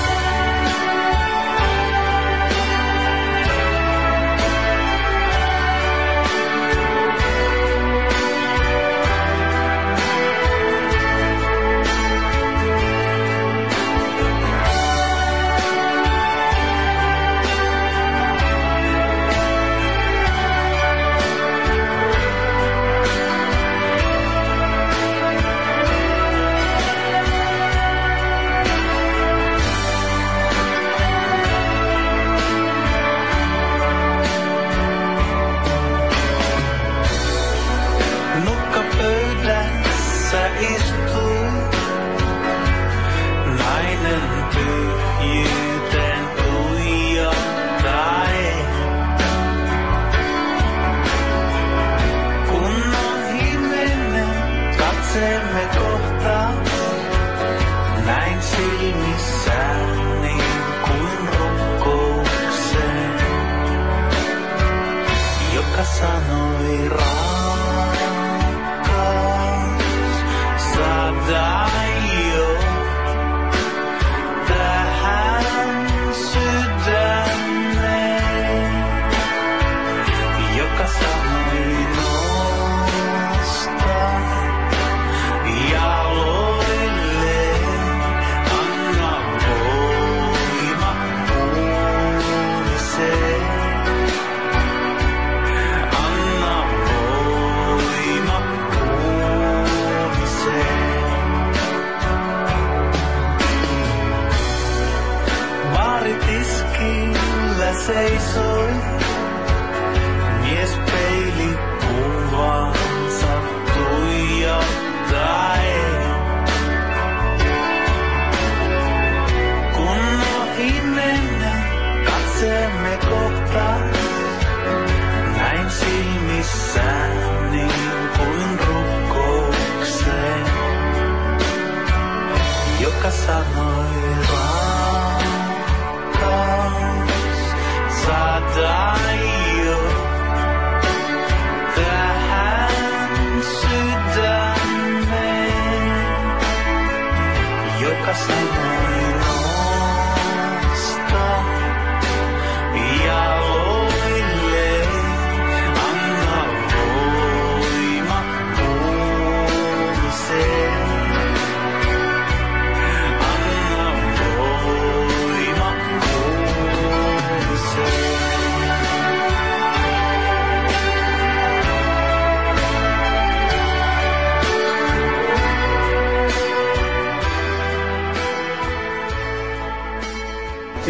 joka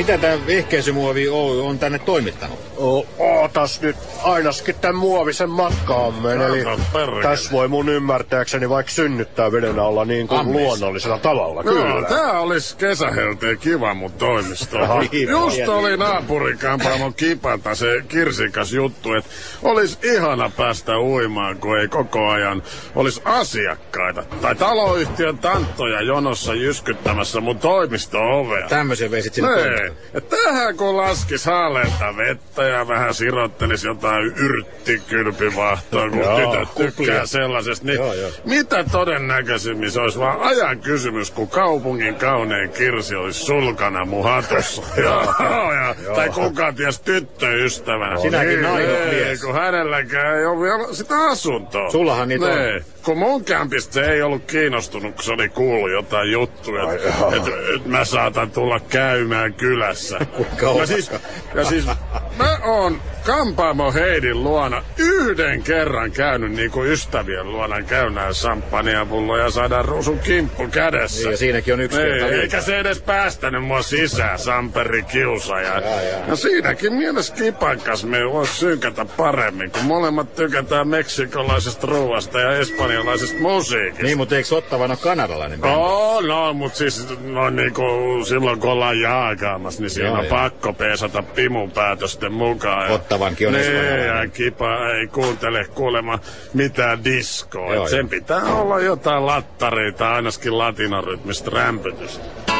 Mitä tämä ehkäisymuovi Oy on tänne toimittanut? O- ootas nyt ainakin tämän muovisen matkaamme. Eli tässä voi mun ymmärtääkseni vaikka synnyttää veden alla niin kuin Ammeessa. luonnollisella tavalla. No, Kyllä. tää olisi kesähelteen kiva mun toimisto. Niin, Just tiedän. oli naapurikampaamon kipanta se kirsikas juttu, että olisi ihana päästä uimaan, kun ei koko ajan olisi asiakkaita. Tai taloyhtiön tanttoja jonossa jyskyttämässä mun toimisto-ovea. Tämmöisen veisit sinne tähän kun laskis haaleita vettä ja vähän sirottelis jotain yrttikylpivahtoa, kun Joo, tytöt tykkää kuplia. sellaisesta, niin Joo, joo. mitä todennäköisimmin se olisi vaan ajan kysymys, kun kaupungin kaunein kirsi olisi sulkana mun hatussa. Joo, ja, tai kuka ties tyttöystävänä. Sinäkin nainut ei, mies. kun hänelläkään ei ole vielä sitä asuntoa. Sullahan niitä on. Kun mun kämpistä se ei ollut kiinnostunut, kun se oli kuullut jotain juttuja, että et, et mä saatan tulla käymään kylässä. ja siis, ja siis mä oon Kampaamo Heidin luona yhden kerran käynyt niin kuin ystävien luona käynään samppaniapulloja ja saadaan ruusun kimppu kädessä. Niin, ja siinäkin on yksi kerta Ei, liikaa. eikä se edes päästänyt mua sisään, Samperi kiusa. Ja, ja siinäkin mielessä kipankas me vois synkätä paremmin, kun molemmat tykätään meksikolaisesta ruoasta ja espanjalaisesta musiikista. Niin, mutta eikö Ottavan ole kanadalainen bändi? Oh, no, mutta siis no, niinku, silloin kun ollaan jaakaamassa, niin siinä Joo, on joo. pakko peesata pimun päätösten mukaan. Ja- Ottavankin on niin, espanjalainen. ja kipa ei kuuntele kuulemma mitään diskoa. Joo, sen joo. pitää olla jotain lattaria tai ainakin latinarytmistä rämpytystä.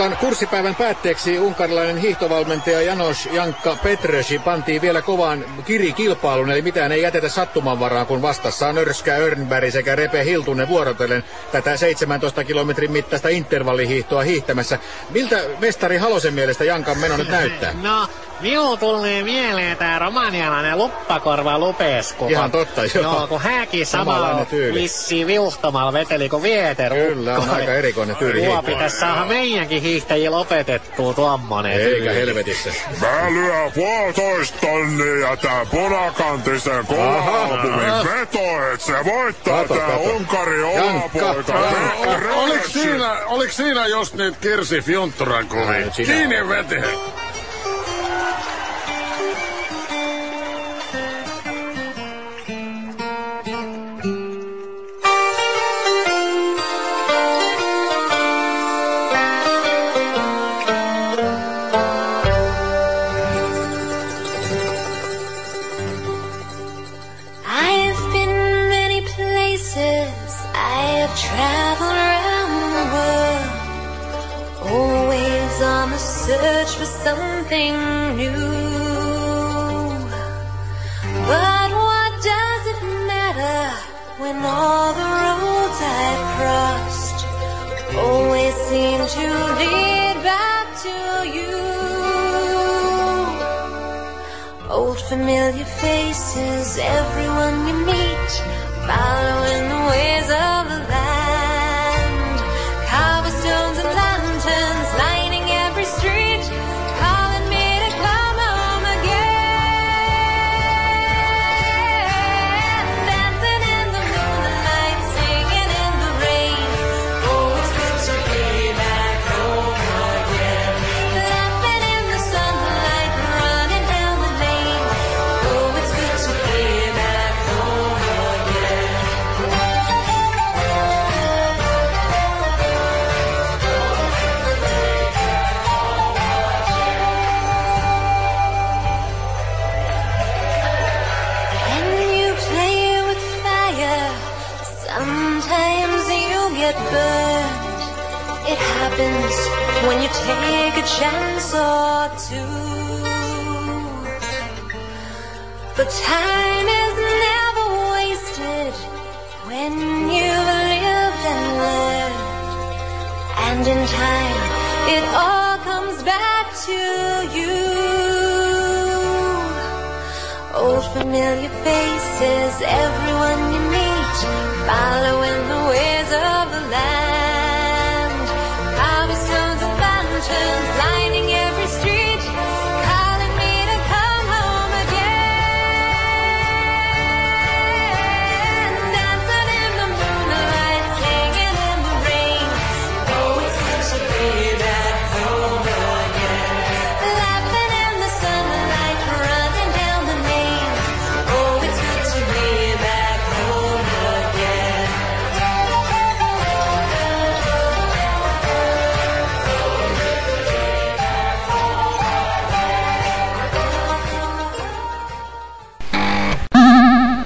Rankan kurssipäivän päätteeksi unkarilainen hiihtovalmentaja Janos Jankka Petrösi pantiin vielä kovaan kirikilpailun, eli mitään ei jätetä sattumanvaraan, kun vastassa on Örskä Örnberg sekä Repe Hiltunen vuorotellen tätä 17 kilometrin mittaista intervallihiihtoa hiihtämässä. Miltä mestari Halosen mielestä Jankan meno nyt näyttää? No, minun tulee mieleen tää romanialainen luppakorva Lupesku. Ihan totta, joo. Joo, kun hänkin Samanlainen samalla tyyli. vissi viuhtamalla veteli kuin Vieter. Kyllä, on aika erikoinen tyyli Tuo pitäisi saada meidänkin hiihtäjillä opetettua tuommoinen. Eikä tyyli. helvetissä. Mä lyön puolitoista tonnia tää punakantisen kova-albumin Aha. veto, et se voittaa Kato, tää kato. Unkarin Jankka. omapoika. O- Pekka o- Oliko siinä, oliko siinä just niitä Kirsi Fjuntturan kuvia? Kiinni olet.